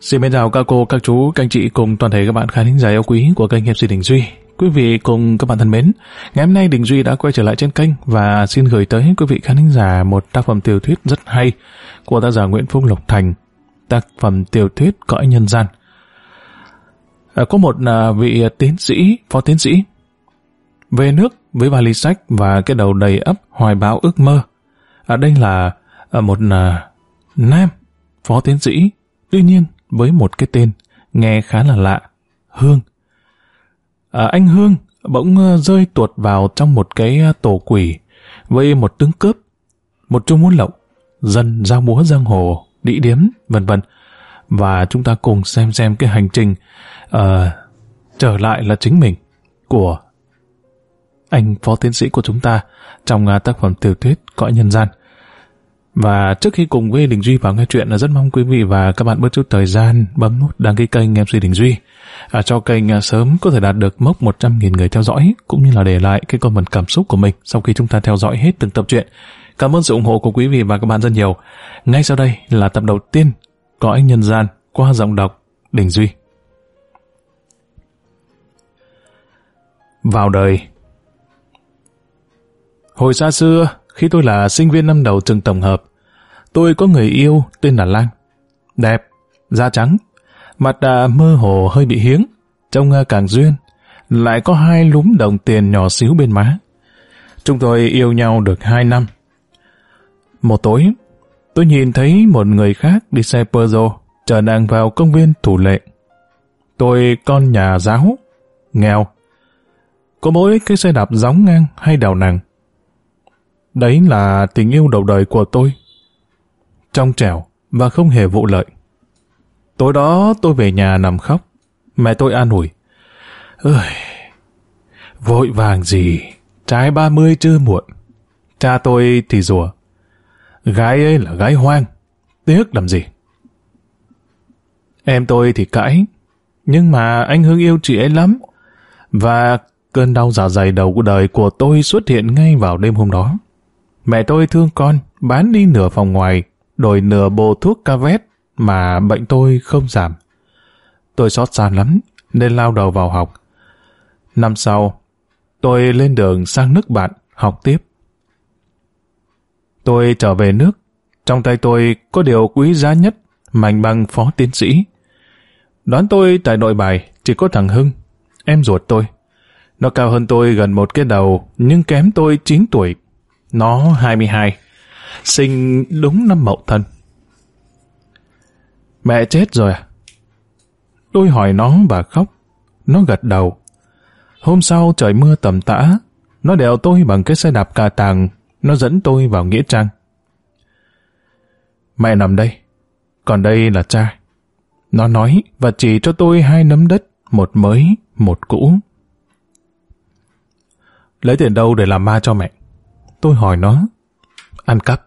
Xin mến chào các cô, các chú, các anh chị cùng toàn thể các bạn khán thính giả yêu quý của kênh MC Đình Duy. Quý vị cùng các bạn thân mến, ngày hôm nay Đình Duy đã quay trở lại trên kênh và xin gửi tới quý vị khán thính giả một tác phẩm tiểu thuyết rất hay của tác giả Nguyễn Phúc Lộc Thành, tác phẩm tiểu thuyết Cõi Nhân Gian. À, có một à, vị tiến sĩ, phó tiến sĩ, về nước với vali sách và cái đầu đầy ấp hoài bão ước mơ. À, đây là à, một à, nam phó tiến sĩ, tuy nhiên với một cái tên nghe khá là lạ, Hương. À, anh Hương bỗng ờ, rơi tuột vào trong một cái ờ, tổ quỷ với một tướng cướp, một trung muốn lậu, dân giao múa giang hồ, đĩ điếm, vân vân. Và chúng ta cùng xem xem cái hành trình uh, trở lại là chính mình của anh phó tiến sĩ của chúng ta trong uh, tác phẩm tiểu thuyết Cõi Nhân Gian. Và trước khi cùng với Đình Duy vào nghe chuyện là rất mong quý vị và các bạn bớt chút thời gian bấm nút đăng ký kênh MC Đình Duy à, cho kênh à, sớm có thể đạt được mốc 100.000 người theo dõi cũng như là để lại cái comment cảm xúc của mình sau khi chúng ta theo dõi hết từng tập truyện. Cảm ơn sự ủng hộ của quý vị và các bạn rất nhiều. Ngay sau đây là tập đầu tiên Cõi Nhân Gian qua giọng đọc Đình Duy. Vào đời Hồi xa xưa, khi tôi là sinh viên năm đầu trường tổng hợp, tôi có người yêu tên là Lan. Đẹp, da trắng, mặt đã mơ hồ hơi bị hiếng, trông à, càng duyên, lại có hai lúm đồng tiền nhỏ xíu bên má. Chúng tôi yêu nhau được hai năm. Một tối, tôi nhìn thấy một người khác đi xe Peugeot chờ nàng vào công viên thủ lệ. Tôi con nhà giáo, nghèo. Có mỗi cái xe đạp gióng ngang hay đào nàng. Đấy là tình yêu đầu đời của tôi. Trong trẻo và không hề vụ lợi. Tối đó tôi về nhà nằm khóc. Mẹ tôi an ủi. Ơi, vội vàng gì, trái ba mươi chưa muộn. Cha tôi thì rùa. Gái ấy là gái hoang, tiếc làm gì. Em tôi thì cãi, nhưng mà anh Hưng yêu chị ấy lắm. Và cơn đau dạ dày đầu của đời của tôi xuất hiện ngay vào đêm hôm đó. Mẹ tôi thương con, bán đi nửa phòng ngoài, đổi nửa bộ thuốc ca vét mà bệnh tôi không giảm. Tôi xót xa lắm, nên lao đầu vào học. Năm sau, tôi lên đường sang nước bạn học tiếp. Tôi trở về nước, trong tay tôi có điều quý giá nhất, mảnh bằng phó tiến sĩ. Đoán tôi tại nội bài chỉ có thằng Hưng, em ruột tôi. Nó cao hơn tôi gần một cái đầu, nhưng kém tôi 9 tuổi. Nó 22, sinh đúng năm mậu thân. Mẹ chết rồi à? Tôi hỏi nó và khóc. Nó gật đầu. Hôm sau trời mưa tầm tã, nó đèo tôi bằng cái xe đạp cà tàng, nó dẫn tôi vào Nghĩa Trang. Mẹ nằm đây, còn đây là cha. Nó nói và chỉ cho tôi hai nấm đất, một mới, một cũ. Lấy tiền đâu để làm ma cho mẹ? Tôi hỏi nó. Ăn cắp.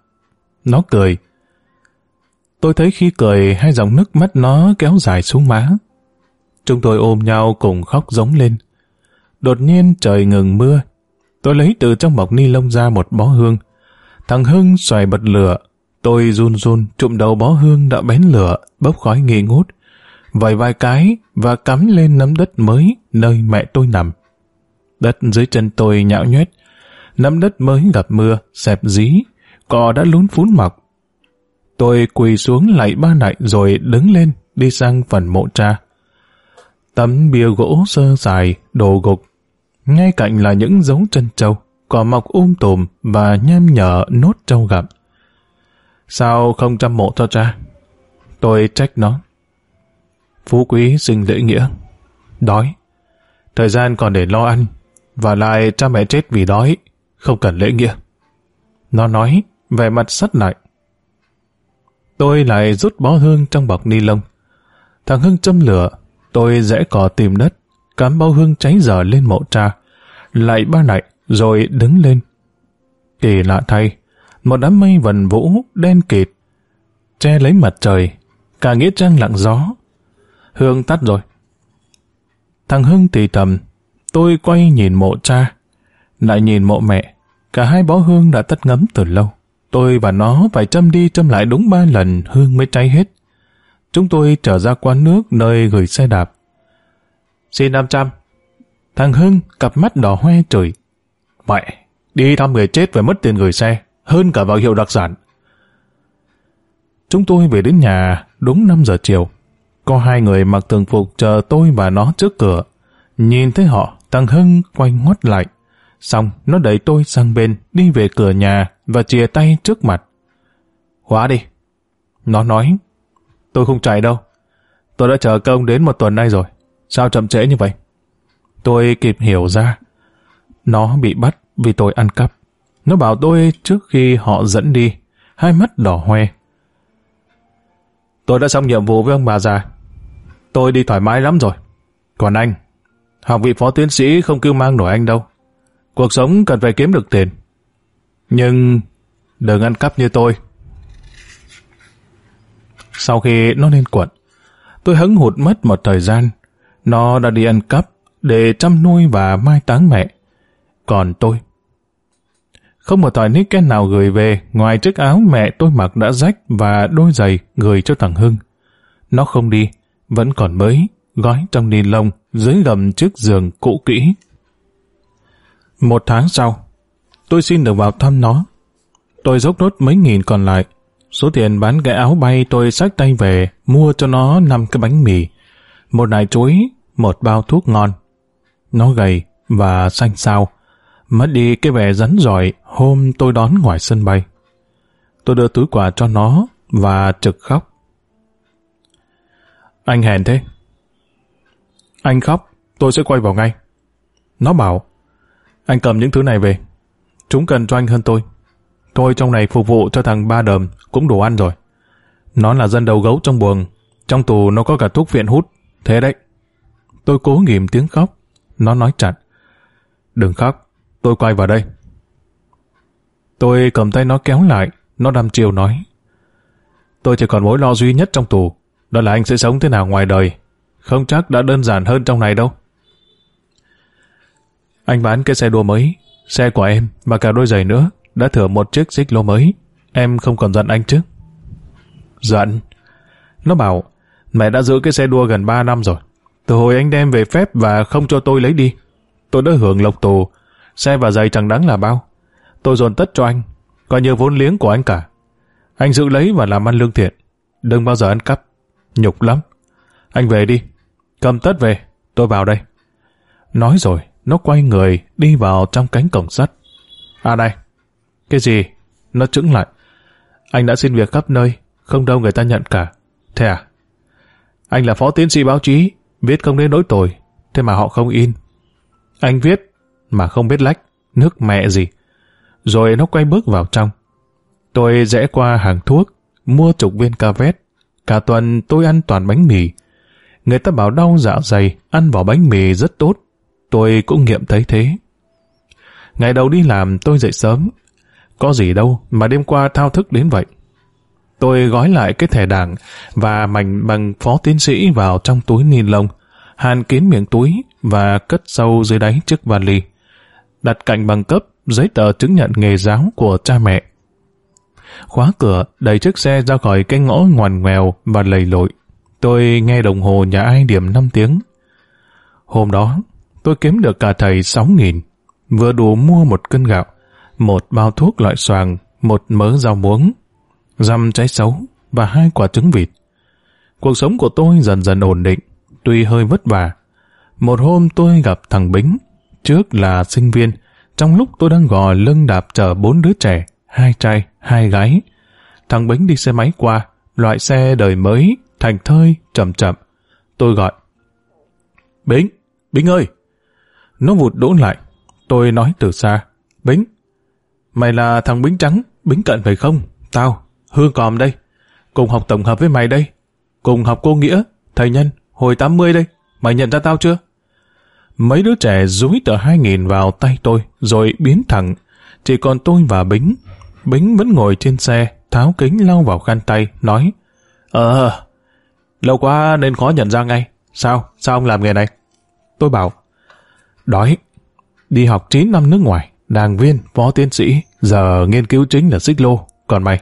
Nó cười. Tôi thấy khi cười hai dòng nước mắt nó kéo dài xuống má. Chúng tôi ôm nhau cùng khóc giống lên. Đột nhiên trời ngừng mưa. Tôi lấy từ trong bọc ni lông ra một bó hương. Thằng Hưng xoài bật lửa. Tôi run run trụm đầu bó hương đã bén lửa, bốc khói nghi ngút. Vài vài cái và cắm lên nấm đất mới nơi mẹ tôi nằm. Đất dưới chân tôi nhão nhoét. Nấm đất mới gặp mưa, xẹp dí. Cỏ đã lún phún mọc. Tôi quỳ xuống lạy ba nại rồi đứng lên đi sang phần mộ cha. Tấm bia gỗ sơ dài, đồ gục. Ngay cạnh là những dấu chân trâu, cỏ mọc um tùm và nhem nhở nốt trâu gặp. Sao không chăm mộ cho cha? Tôi trách nó. Phú quý sinh lễ nghĩa. Đói. Thời gian còn để lo ăn. Và lại cha mẹ chết vì đói. Không cần lễ nghĩa. Nó nói, vẻ mặt sắt lại, Tôi lại rút bó hương trong bọc ni lông. Thằng Hưng châm lửa, tôi rẽ cỏ tìm đất, cắm bao hương cháy dở lên mộ cha, lại ba lại rồi đứng lên. Kỳ lạ thay, một đám mây vần vũ, đen kịt, che lấy mặt trời, cả nghĩa trang lặng gió. Hương tắt rồi. Thằng Hưng thì tầm, tôi quay nhìn mộ cha, lại nhìn mộ mẹ, Cả hai bó hương đã tắt ngấm từ lâu. Tôi và nó phải châm đi châm lại đúng ba lần hương mới cháy hết. Chúng tôi trở ra quán nước nơi gửi xe đạp. Xin 500. Thằng Hưng cặp mắt đỏ hoe trời. Mẹ, đi thăm người chết phải mất tiền gửi xe, hơn cả vào hiệu đặc sản. Chúng tôi về đến nhà đúng 5 giờ chiều. Có hai người mặc thường phục chờ tôi và nó trước cửa. Nhìn thấy họ, thằng Hưng quay ngoắt lại. Xong, nó đẩy tôi sang bên, đi về cửa nhà và chìa tay trước mặt. Hóa đi. Nó nói, tôi không chạy đâu. Tôi đã chờ công đến một tuần nay rồi. Sao chậm trễ như vậy? Tôi kịp hiểu ra. Nó bị bắt vì tôi ăn cắp. Nó bảo tôi trước khi họ dẫn đi, hai mắt đỏ hoe. Tôi đã xong nhiệm vụ với ông bà già. Tôi đi thoải mái lắm rồi. Còn anh, học vị phó tiến sĩ không kêu mang nổi anh đâu. Cuộc sống cần phải kiếm được tiền. Nhưng đừng ăn cắp như tôi. Sau khi nó lên quận, tôi hứng hụt mất một thời gian. Nó đã đi ăn cắp để chăm nuôi và mai táng mẹ. Còn tôi, không một tỏi nick nào gửi về ngoài chiếc áo mẹ tôi mặc đã rách và đôi giày gửi cho thằng Hưng. Nó không đi, vẫn còn mới, gói trong ni lông dưới gầm chiếc giường cũ kỹ. Một tháng sau, tôi xin được vào thăm nó. Tôi dốc nốt mấy nghìn còn lại. Số tiền bán cái áo bay tôi xách tay về mua cho nó năm cái bánh mì, một nải chuối, một bao thuốc ngon. Nó gầy và xanh xao, mất đi cái vẻ rắn giỏi hôm tôi đón ngoài sân bay. Tôi đưa túi quà cho nó và trực khóc. Anh hèn thế. Anh khóc, tôi sẽ quay vào ngay. Nó bảo, anh cầm những thứ này về. Chúng cần cho anh hơn tôi. Tôi trong này phục vụ cho thằng ba đờm cũng đủ ăn rồi. Nó là dân đầu gấu trong buồng. Trong tù nó có cả thuốc viện hút. Thế đấy. Tôi cố nghìm tiếng khóc. Nó nói chặt. Đừng khóc. Tôi quay vào đây. Tôi cầm tay nó kéo lại. Nó đăm chiều nói. Tôi chỉ còn mối lo duy nhất trong tù. Đó là anh sẽ sống thế nào ngoài đời. Không chắc đã đơn giản hơn trong này đâu. Anh bán cái xe đua mới, xe của em và cả đôi giày nữa, đã thử một chiếc xích lô mới. Em không còn giận anh chứ? Giận? Nó bảo, mẹ đã giữ cái xe đua gần 3 năm rồi. Từ hồi anh đem về phép và không cho tôi lấy đi. Tôi đã hưởng lộc tù, xe và giày chẳng đáng là bao. Tôi dồn tất cho anh, coi như vốn liếng của anh cả. Anh giữ lấy và làm ăn lương thiện. Đừng bao giờ ăn cắp. Nhục lắm. Anh về đi. Cầm tất về. Tôi vào đây. Nói rồi, nó quay người, đi vào trong cánh cổng sắt. À đây, cái gì? Nó trứng lại. Anh đã xin việc khắp nơi, không đâu người ta nhận cả. Thế à? Anh là phó tiến sĩ báo chí, viết không đến nỗi tồi, thế mà họ không in. Anh viết, mà không biết lách, nước mẹ gì. Rồi nó quay bước vào trong. Tôi rẽ qua hàng thuốc, mua chục viên cà vét. Cả tuần tôi ăn toàn bánh mì. Người ta bảo đau dạ dày, ăn vỏ bánh mì rất tốt. Tôi cũng nghiệm thấy thế. Ngày đầu đi làm tôi dậy sớm. Có gì đâu mà đêm qua thao thức đến vậy. Tôi gói lại cái thẻ đảng và mảnh bằng phó tiến sĩ vào trong túi ni lông, hàn kín miệng túi và cất sâu dưới đáy chiếc vali. Đặt cạnh bằng cấp giấy tờ chứng nhận nghề giáo của cha mẹ. Khóa cửa, đẩy chiếc xe ra khỏi cái ngõ ngoằn ngoèo và lầy lội. Tôi nghe đồng hồ nhà ai điểm 5 tiếng. Hôm đó, tôi kiếm được cả thầy 6.000, vừa đủ mua một cân gạo, một bao thuốc loại xoàng, một mớ rau muống, răm trái xấu và hai quả trứng vịt. Cuộc sống của tôi dần dần ổn định, tuy hơi vất vả. Một hôm tôi gặp thằng Bính, trước là sinh viên, trong lúc tôi đang gò lưng đạp chở bốn đứa trẻ, hai trai, hai gái. Thằng Bính đi xe máy qua, loại xe đời mới, thành thơi, chậm chậm. Tôi gọi. Bính, Bính ơi! Nó vụt đỗ lại. Tôi nói từ xa. Bính, mày là thằng Bính Trắng, Bính Cận phải không? Tao, Hương Còm đây. Cùng học tổng hợp với mày đây. Cùng học cô Nghĩa, thầy Nhân, hồi 80 đây. Mày nhận ra tao chưa? Mấy đứa trẻ rúi tờ 2.000 vào tay tôi, rồi biến thẳng. Chỉ còn tôi và Bính. Bính vẫn ngồi trên xe, tháo kính lau vào khăn tay, nói Ờ, lâu quá nên khó nhận ra ngay. Sao? Sao ông làm nghề này? Tôi bảo, đói, đi học 9 năm nước ngoài, đảng viên, phó tiến sĩ, giờ nghiên cứu chính là xích lô, còn mày.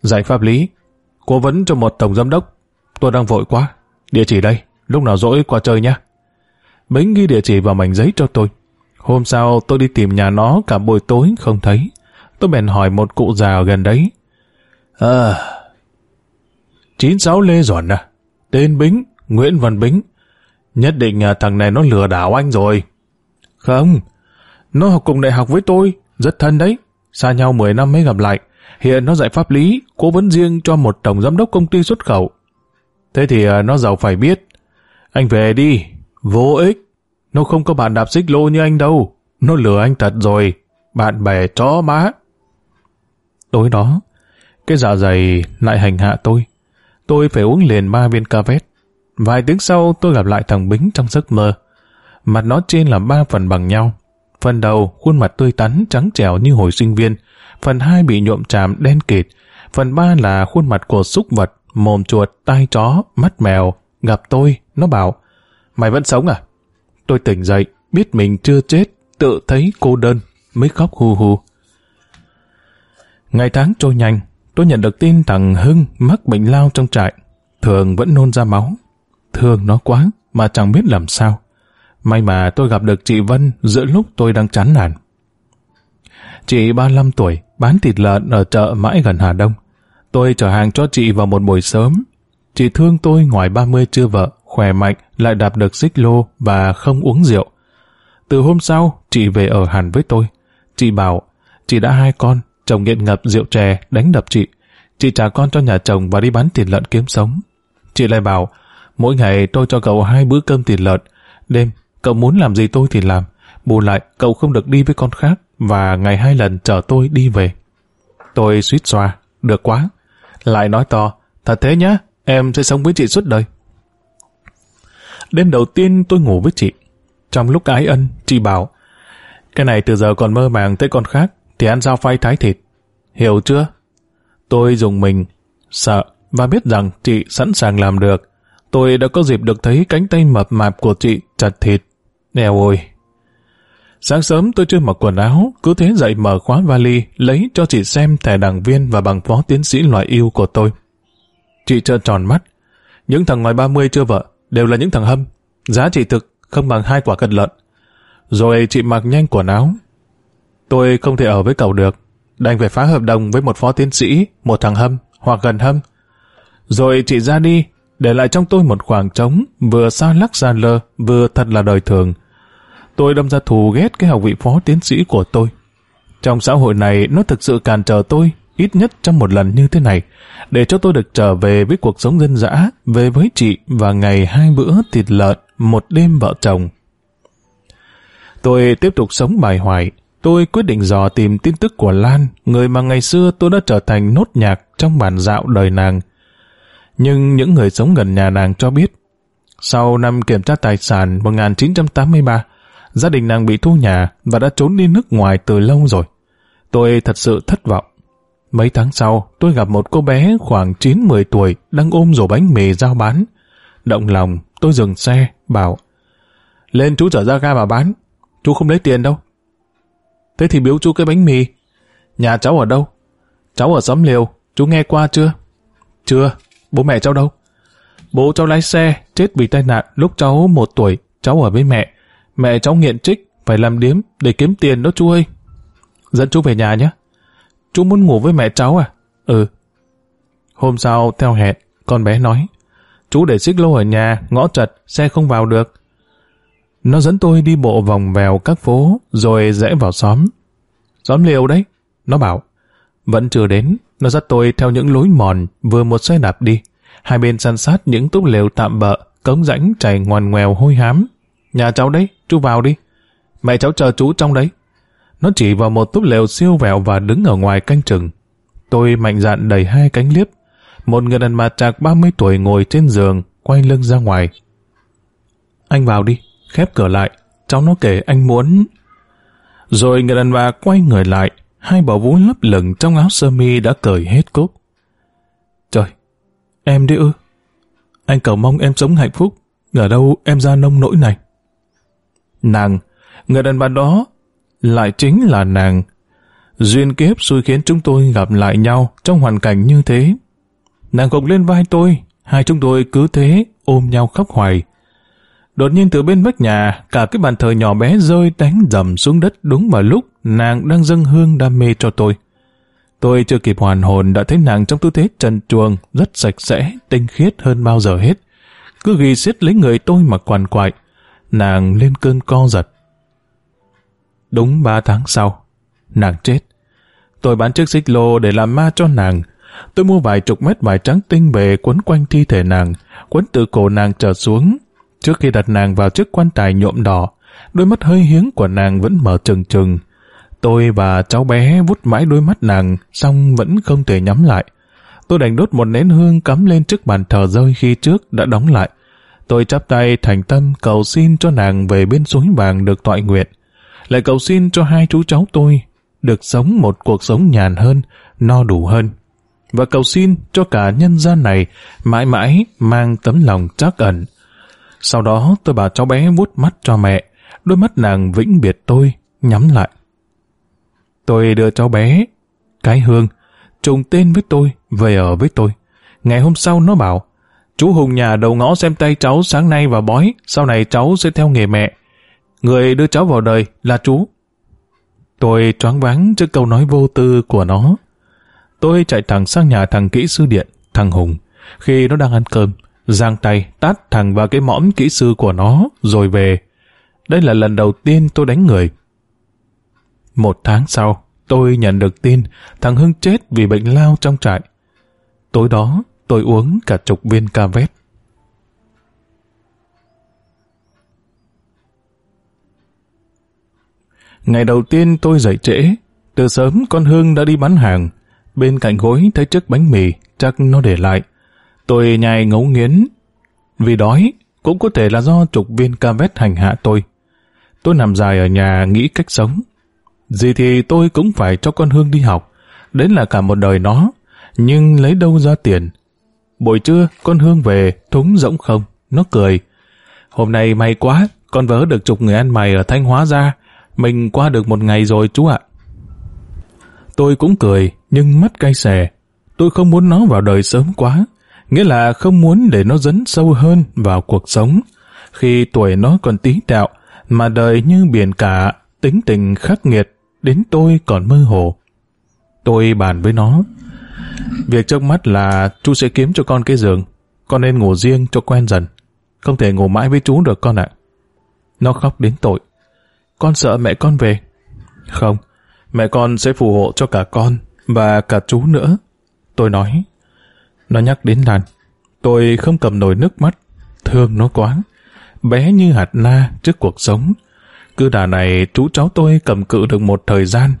Dạy pháp lý, cố vấn cho một tổng giám đốc, tôi đang vội quá, địa chỉ đây, lúc nào rỗi qua chơi nhé. Bính ghi địa chỉ vào mảnh giấy cho tôi. Hôm sau tôi đi tìm nhà nó cả buổi tối không thấy. Tôi bèn hỏi một cụ già ở gần đấy. À, 96 Lê Duẩn à? Tên Bính, Nguyễn Văn Bính. Nhất định à, thằng này nó lừa đảo anh rồi. Không, nó học cùng đại học với tôi, rất thân đấy. Xa nhau 10 năm mới gặp lại. Hiện nó dạy pháp lý, cố vấn riêng cho một tổng giám đốc công ty xuất khẩu. Thế thì à, nó giàu phải biết. Anh về đi, vô ích. Nó không có bạn đạp xích lô như anh đâu. Nó lừa anh thật rồi. Bạn bè chó má. Tối đó, cái dạ dày lại hành hạ tôi. Tôi phải uống liền ba viên cà vét. Vài tiếng sau tôi gặp lại thằng Bính trong giấc mơ. Mặt nó trên là ba phần bằng nhau. Phần đầu, khuôn mặt tươi tắn, trắng trẻo như hồi sinh viên. Phần hai bị nhuộm tràm đen kịt. Phần ba là khuôn mặt của súc vật, mồm chuột, tai chó, mắt mèo. Gặp tôi, nó bảo, mày vẫn sống à? Tôi tỉnh dậy, biết mình chưa chết, tự thấy cô đơn, mới khóc hu hu. Ngày tháng trôi nhanh, tôi nhận được tin thằng Hưng mắc bệnh lao trong trại. Thường vẫn nôn ra máu. Thương nó quá, mà chẳng biết làm sao. May mà tôi gặp được chị Vân giữa lúc tôi đang chán nản. Chị 35 tuổi, bán thịt lợn ở chợ mãi gần Hà Đông. Tôi chở hàng cho chị vào một buổi sớm. Chị thương tôi ngoài 30 chưa vợ, khỏe mạnh, lại đạp được xích lô và không uống rượu. Từ hôm sau, chị về ở hẳn với tôi. Chị bảo, chị đã hai con, chồng nghiện ngập rượu chè, đánh đập chị. Chị trả con cho nhà chồng và đi bán thịt lợn kiếm sống. Chị lại bảo, mỗi ngày tôi cho cậu hai bữa cơm thịt lợn. Đêm, cậu muốn làm gì tôi thì làm. Bù lại, cậu không được đi với con khác và ngày hai lần chở tôi đi về. Tôi suýt xoa, được quá. Lại nói to, thật thế nhá, em sẽ sống với chị suốt đời. Đêm đầu tiên tôi ngủ với chị. Trong lúc ái ân, chị bảo, cái này từ giờ còn mơ màng tới con khác, thì ăn sao phay thái thịt. Hiểu chưa? Tôi dùng mình, sợ và biết rằng chị sẵn sàng làm được. Tôi đã có dịp được thấy cánh tay mập mạp của chị chặt thịt. Nèo ôi! Sáng sớm tôi chưa mặc quần áo, cứ thế dậy mở khóa vali, lấy cho chị xem thẻ đảng viên và bằng phó tiến sĩ loại yêu của tôi. Chị trợn tròn mắt. Những thằng ngoài 30 chưa vợ, đều là những thằng hâm. Giá trị thực không bằng hai quả cân lợn. Rồi chị mặc nhanh quần áo. Tôi không thể ở với cậu được. Đành phải phá hợp đồng với một phó tiến sĩ, một thằng hâm, hoặc gần hâm. Rồi chị ra đi, để lại trong tôi một khoảng trống, vừa xa lắc xa lơ, vừa thật là đời thường. Tôi đâm ra thù ghét cái học vị phó tiến sĩ của tôi. Trong xã hội này, nó thực sự cản trở tôi, ít nhất trong một lần như thế này, để cho tôi được trở về với cuộc sống dân dã, về với chị và ngày hai bữa thịt lợn, một đêm vợ chồng. Tôi tiếp tục sống bài hoài. Tôi quyết định dò tìm tin tức của Lan, người mà ngày xưa tôi đã trở thành nốt nhạc trong bản dạo đời nàng. Nhưng những người sống gần nhà nàng cho biết, sau năm kiểm tra tài sản 1983, gia đình nàng bị thu nhà và đã trốn đi nước ngoài từ lâu rồi. Tôi thật sự thất vọng. Mấy tháng sau, tôi gặp một cô bé khoảng 9-10 tuổi đang ôm rổ bánh mì giao bán. Động lòng, tôi dừng xe, bảo Lên chú trở ra ga mà bán, chú không lấy tiền đâu. Thế thì biếu chú cái bánh mì. Nhà cháu ở đâu? Cháu ở xóm liều, chú nghe qua chưa? Chưa, bố mẹ cháu đâu? Bố cháu lái xe, chết vì tai nạn lúc cháu một tuổi, cháu ở với mẹ. Mẹ cháu nghiện trích, phải làm điếm để kiếm tiền đó chú ơi. Dẫn chú về nhà nhé. Chú muốn ngủ với mẹ cháu à? Ừ. Hôm sau, theo hẹn, con bé nói, chú để xích lô ở nhà, ngõ chật xe không vào được. Nó dẫn tôi đi bộ vòng vèo các phố, rồi rẽ vào xóm. Xóm liều đấy, nó bảo. Vẫn chưa đến, nó dắt tôi theo những lối mòn, vừa một xe đạp đi. Hai bên san sát những túp lều tạm bợ, cống rãnh chảy ngoằn ngoèo hôi hám. Nhà cháu đấy, chú vào đi. Mẹ cháu chờ chú trong đấy. Nó chỉ vào một túp lều siêu vẹo và đứng ở ngoài canh chừng. Tôi mạnh dạn đẩy hai cánh liếp. Một người đàn bà trạc 30 tuổi ngồi trên giường, quay lưng ra ngoài. Anh vào đi, khép cửa lại. Cháu nó kể anh muốn... Rồi người đàn bà quay người lại, hai bờ vú lấp lửng trong áo sơ mi đã cởi hết cúc. Trời, em đi ư? Anh cầu mong em sống hạnh phúc, ở đâu em ra nông nỗi này? Nàng, người đàn bà đó lại chính là nàng. Duyên kiếp xui khiến chúng tôi gặp lại nhau trong hoàn cảnh như thế. Nàng gục lên vai tôi, hai chúng tôi cứ thế ôm nhau khóc hoài. Đột nhiên từ bên vách nhà, cả cái bàn thờ nhỏ bé rơi đánh dầm xuống đất đúng vào lúc nàng đang dâng hương đam mê cho tôi. Tôi chưa kịp hoàn hồn đã thấy nàng trong tư thế trần truồng, rất sạch sẽ, tinh khiết hơn bao giờ hết. Cứ ghi xiết lấy người tôi mà quằn quại. Nàng lên cơn co giật. Đúng ba tháng sau, nàng chết. Tôi bán chiếc xích lô để làm ma cho nàng. Tôi mua vài chục mét vải trắng tinh về quấn quanh thi thể nàng, quấn từ cổ nàng trở xuống. Trước khi đặt nàng vào chiếc quan tài nhuộm đỏ, đôi mắt hơi hiếng của nàng vẫn mở trừng trừng. Tôi và cháu bé vút mãi đôi mắt nàng, xong vẫn không thể nhắm lại. Tôi đành đốt một nén hương cắm lên trước bàn thờ rơi khi trước đã đóng lại. Tôi chắp tay thành tâm cầu xin cho nàng về bên suối vàng được tọa nguyện. Lại cầu xin cho hai chú cháu tôi được sống một cuộc sống nhàn hơn, no đủ hơn. Và cầu xin cho cả nhân gian này mãi mãi mang tấm lòng trắc ẩn. Sau đó tôi bảo cháu bé vuốt mắt cho mẹ, đôi mắt nàng vĩnh biệt tôi, nhắm lại. Tôi đưa cháu bé, cái hương, trùng tên với tôi, về ở với tôi. Ngày hôm sau nó bảo, chú Hùng nhà đầu ngõ xem tay cháu sáng nay và bói, sau này cháu sẽ theo nghề mẹ. Người đưa cháu vào đời là chú. Tôi choáng váng trước câu nói vô tư của nó. Tôi chạy thẳng sang nhà thằng kỹ sư điện, thằng Hùng. Khi nó đang ăn cơm, giang tay tát thằng vào cái mõm kỹ sư của nó, rồi về. Đây là lần đầu tiên tôi đánh người. Một tháng sau, tôi nhận được tin thằng Hưng chết vì bệnh lao trong trại. Tối đó, tôi uống cả chục viên ca vét. Ngày đầu tiên tôi dậy trễ, từ sớm con Hương đã đi bán hàng. Bên cạnh gối thấy chiếc bánh mì, chắc nó để lại. Tôi nhai ngấu nghiến. Vì đói, cũng có thể là do chục viên ca vét hành hạ tôi. Tôi nằm dài ở nhà nghĩ cách sống. Gì thì tôi cũng phải cho con Hương đi học. Đến là cả một đời nó. Nhưng lấy đâu ra tiền? Buổi trưa, con Hương về, thúng rỗng không. Nó cười. Hôm nay may quá, con vớ được chục người ăn mày ở Thanh Hóa ra. Mình qua được một ngày rồi chú ạ. Tôi cũng cười, nhưng mắt cay xè. Tôi không muốn nó vào đời sớm quá. Nghĩa là không muốn để nó dấn sâu hơn vào cuộc sống. Khi tuổi nó còn tí đạo, mà đời như biển cả, tính tình khắc nghiệt, đến tôi còn mơ hồ. Tôi bàn với nó. Việc trước mắt là chú sẽ kiếm cho con cái giường. Con nên ngủ riêng cho quen dần. Không thể ngủ mãi với chú được con ạ. Nó khóc đến tội. Con sợ mẹ con về. Không, mẹ con sẽ phù hộ cho cả con và cả chú nữa. Tôi nói. Nó nhắc đến Lan. Tôi không cầm nổi nước mắt. Thương nó quá. Bé như hạt na trước cuộc sống. Cứ đà này chú cháu tôi cầm cự được một thời gian.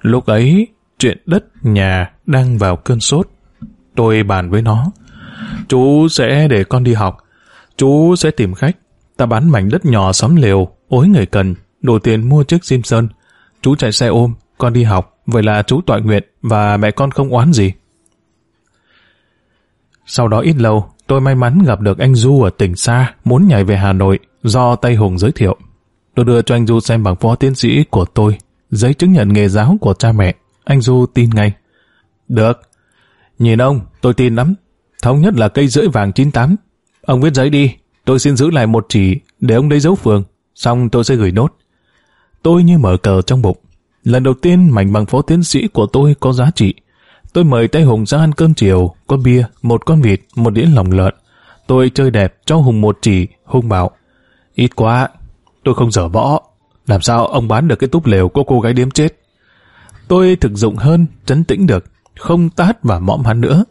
Lúc ấy, chuyện đất, nhà đang vào cơn sốt. Tôi bàn với nó. Chú sẽ để con đi học. Chú sẽ tìm khách. Ta bán mảnh đất nhỏ xóm liều, ối người cần, đủ tiền mua chiếc Simpson. Chú chạy xe ôm, con đi học, vậy là chú tọa nguyện và mẹ con không oán gì. Sau đó ít lâu, tôi may mắn gặp được anh Du ở tỉnh xa, muốn nhảy về Hà Nội, do Tây Hùng giới thiệu. Tôi đưa cho anh Du xem bằng phó tiến sĩ của tôi, giấy chứng nhận nghề giáo của cha mẹ. Anh Du tin ngay. Được. Nhìn ông, tôi tin lắm. Thống nhất là cây rưỡi vàng 98. Ông viết giấy đi, tôi xin giữ lại một chỉ để ông lấy dấu phường, xong tôi sẽ gửi nốt. Tôi như mở cờ trong bụng. Lần đầu tiên mảnh bằng phó tiến sĩ của tôi có giá trị. Tôi mời Tây Hùng ra ăn cơm chiều, có bia, một con vịt, một đĩa lòng lợn. Tôi chơi đẹp cho Hùng một chỉ, Hùng bảo. Ít quá, tôi không dở võ. Làm sao ông bán được cái túp lều của cô gái điếm chết? Tôi thực dụng hơn, trấn tĩnh được, không tát và mõm hắn nữa.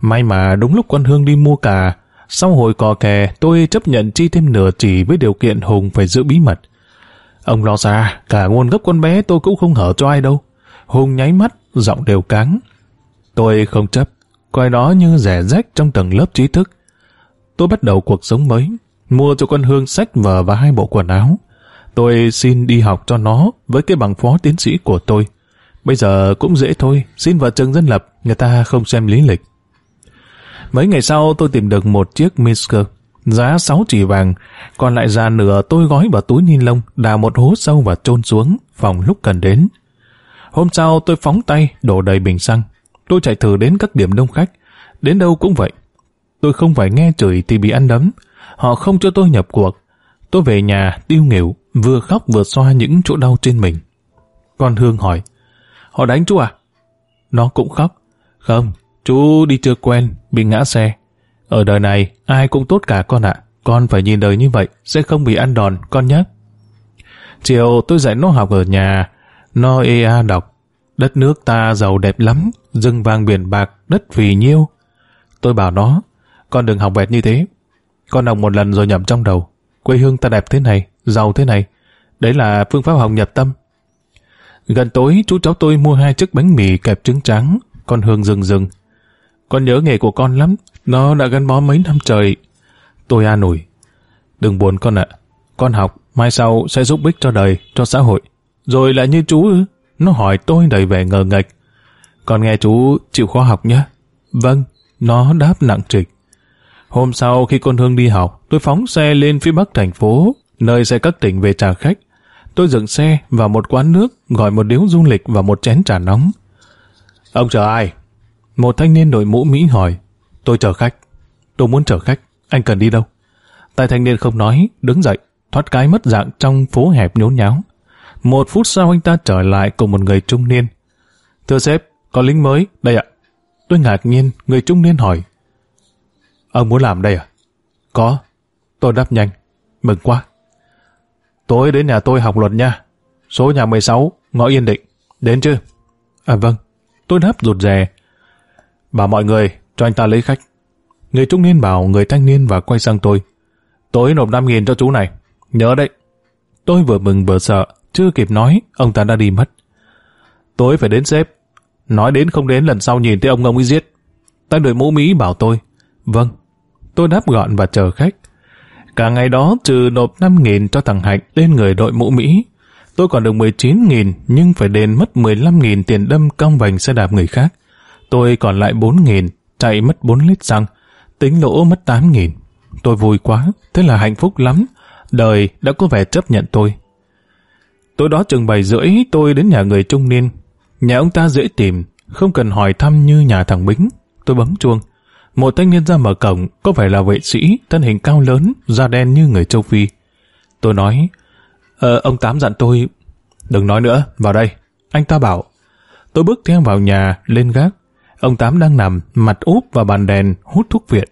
May mà đúng lúc con Hương đi mua cà, sau hồi cò kè tôi chấp nhận chi thêm nửa chỉ với điều kiện Hùng phải giữ bí mật. Ông lo xa, cả nguồn gốc con bé tôi cũng không hở cho ai đâu. Hùng nháy mắt, giọng đều cáng. Tôi không chấp, coi đó như rẻ rách trong tầng lớp trí thức. Tôi bắt đầu cuộc sống mới, mua cho con Hương sách vở và hai bộ quần áo. Tôi xin đi học cho nó với cái bằng phó tiến sĩ của tôi. Bây giờ cũng dễ thôi, xin vào trường dân lập, người ta không xem lý lịch. Mấy ngày sau tôi tìm được một chiếc Misker, giá 6 chỉ vàng, còn lại ra nửa tôi gói vào túi ni lông, đào một hố sâu và chôn xuống, phòng lúc cần đến. Hôm sau tôi phóng tay đổ đầy bình xăng. Tôi chạy thử đến các điểm đông khách. Đến đâu cũng vậy. Tôi không phải nghe chửi thì bị ăn đấm. Họ không cho tôi nhập cuộc. Tôi về nhà tiêu nghỉu, vừa khóc vừa xoa những chỗ đau trên mình. Con Hương hỏi, họ đánh chú à? Nó cũng khóc. Không, chú đi chưa quen, bị ngã xe. Ở đời này, ai cũng tốt cả con ạ. Con phải nhìn đời như vậy, sẽ không bị ăn đòn, con nhé. Chiều tôi dạy nó học ở nhà, nó ê a đọc. Đất nước ta giàu đẹp lắm, rừng vàng biển bạc, đất phì nhiêu. Tôi bảo nó, con đừng học vẹt như thế. Con học một lần rồi nhầm trong đầu. Quê hương ta đẹp thế này, giàu thế này. Đấy là phương pháp học nhập tâm. Gần tối, chú cháu tôi mua hai chiếc bánh mì kẹp trứng trắng, con Hương rừng rừng. Con nhớ nghề của con lắm, nó đã gắn bó mấy năm trời. Tôi an ủi. Đừng buồn con ạ, con học, mai sau sẽ giúp ích cho đời, cho xã hội. Rồi lại như chú ư? Nó hỏi tôi đầy vẻ ngờ ngạch. Con nghe chú chịu khó học nhé. Vâng, nó đáp nặng trịch. Hôm sau khi con Hương đi học, tôi phóng xe lên phía bắc thành phố, nơi xe các tỉnh về trả khách. Tôi dựng xe vào một quán nước, gọi một điếu du lịch và một chén trà nóng. Ông chờ ai? Một thanh niên đội mũ Mỹ hỏi. Tôi chờ khách. Tôi muốn chờ khách. Anh cần đi đâu? Tài thanh niên không nói, đứng dậy, thoát cái mất dạng trong phố hẹp nhốn nháo. Một phút sau anh ta trở lại cùng một người trung niên. Thưa sếp, có lính mới, đây ạ. Tôi ngạc nhiên, người trung niên hỏi. Ông muốn làm đây à? Có. Tôi đáp nhanh. Mừng quá. Tối đến nhà tôi học luật nha. Số nhà 16, ngõ Yên Định. Đến chưa? À vâng. Tôi đáp rụt rè. Bảo mọi người, cho anh ta lấy khách. Người trung niên bảo người thanh niên và quay sang tôi. Tối nộp 5 nghìn cho chú này. Nhớ đấy. Tôi vừa mừng vừa sợ, chưa kịp nói, ông ta đã đi mất. Tối phải đến xếp. Nói đến không đến lần sau nhìn thấy ông ông ấy giết. Tay đội mũ Mỹ bảo tôi. Vâng. Tôi đáp gọn và chờ khách. Cả ngày đó trừ nộp 5.000 cho thằng Hạnh lên người đội mũ Mỹ. Tôi còn được 19.000 nhưng phải đền mất 15.000 tiền đâm cong vành xe đạp người khác. Tôi còn lại 4.000, chạy mất 4 lít xăng, tính lỗ mất 8.000. Tôi vui quá, thế là hạnh phúc lắm. Đời đã có vẻ chấp nhận tôi. Tối đó chừng bảy rưỡi tôi đến nhà người trung niên. Nhà ông ta dễ tìm, không cần hỏi thăm như nhà thằng Bính. Tôi bấm chuông. Một thanh niên ra mở cổng, có phải là vệ sĩ, thân hình cao lớn, da đen như người châu Phi. Tôi nói, Ờ, ông Tám dặn tôi, đừng nói nữa, vào đây. Anh ta bảo, tôi bước theo vào nhà, lên gác. Ông Tám đang nằm, mặt úp vào bàn đèn, hút thuốc viện.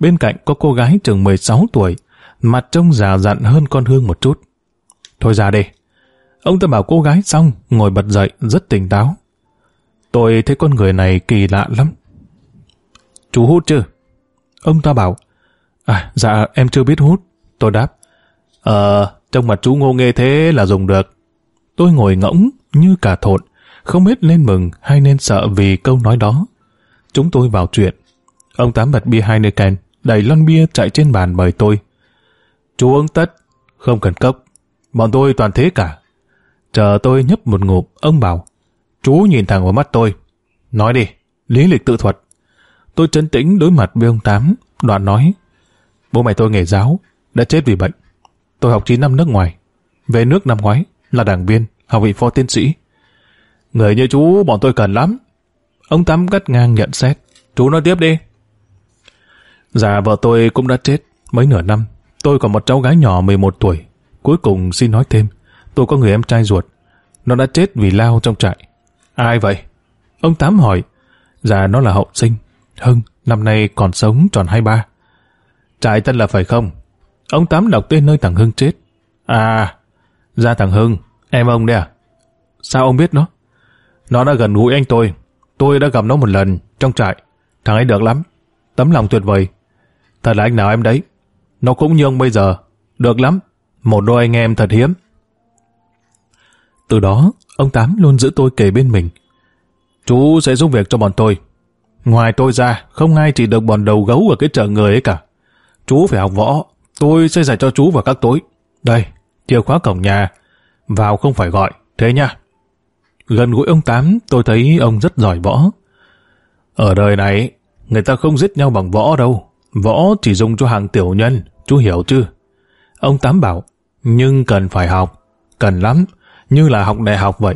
Bên cạnh có cô gái chừng 16 tuổi, mặt trông già dặn hơn con Hương một chút. Thôi ra đi. Ông ta bảo cô gái xong, ngồi bật dậy, rất tỉnh táo. Tôi thấy con người này kỳ lạ lắm. Chú hút chứ? Ông ta bảo, à, dạ em chưa biết hút. Tôi đáp, ờ, trong mặt chú ngô nghê thế là dùng được. Tôi ngồi ngỗng như cả thộn, không biết nên mừng hay nên sợ vì câu nói đó. Chúng tôi vào chuyện. Ông Tám bật bia kèn, đẩy lon bia chạy trên bàn mời tôi. Chú uống tất, không cần cốc. Bọn tôi toàn thế cả. Chờ tôi nhấp một ngụm, ông bảo, chú nhìn thẳng vào mắt tôi. Nói đi, lý lịch tự thuật. Tôi trấn tĩnh đối mặt với ông Tám, đoạn nói, bố mẹ tôi nghề giáo, đã chết vì bệnh. Tôi học 9 năm nước ngoài, về nước năm ngoái, là đảng viên, học vị phó tiến sĩ. Người như chú bọn tôi cần lắm. Ông Tám gắt ngang nhận xét, chú nói tiếp đi. Dạ vợ tôi cũng đã chết mấy nửa năm. Tôi còn một cháu gái nhỏ 11 tuổi. Cuối cùng xin nói thêm, tôi có người em trai ruột. Nó đã chết vì lao trong trại. Ai vậy? Ông Tám hỏi. Dạ nó là hậu sinh. Hưng, năm nay còn sống tròn 23. Trại tên là phải không? Ông Tám đọc tên nơi thằng Hưng chết. À, ra thằng Hưng, em ông đấy à? Sao ông biết nó? Nó đã gần gũi anh tôi. Tôi đã gặp nó một lần trong trại. Thằng ấy được lắm. Tấm lòng tuyệt vời. Thật là anh nào em đấy. Nó cũng như ông bây giờ. Được lắm. Một đôi anh em thật hiếm. Từ đó, ông Tám luôn giữ tôi kề bên mình. Chú sẽ giúp việc cho bọn tôi. Ngoài tôi ra, không ai chỉ được bọn đầu gấu ở cái chợ người ấy cả. Chú phải học võ, tôi sẽ dạy cho chú vào các tối. Đây, chìa khóa cổng nhà. Vào không phải gọi, thế nha. Gần gũi ông Tám, tôi thấy ông rất giỏi võ. Ở đời này, người ta không giết nhau bằng võ đâu. Võ chỉ dùng cho hàng tiểu nhân, chú hiểu chứ? Ông Tám bảo, nhưng cần phải học, cần lắm. như là học đại học vậy.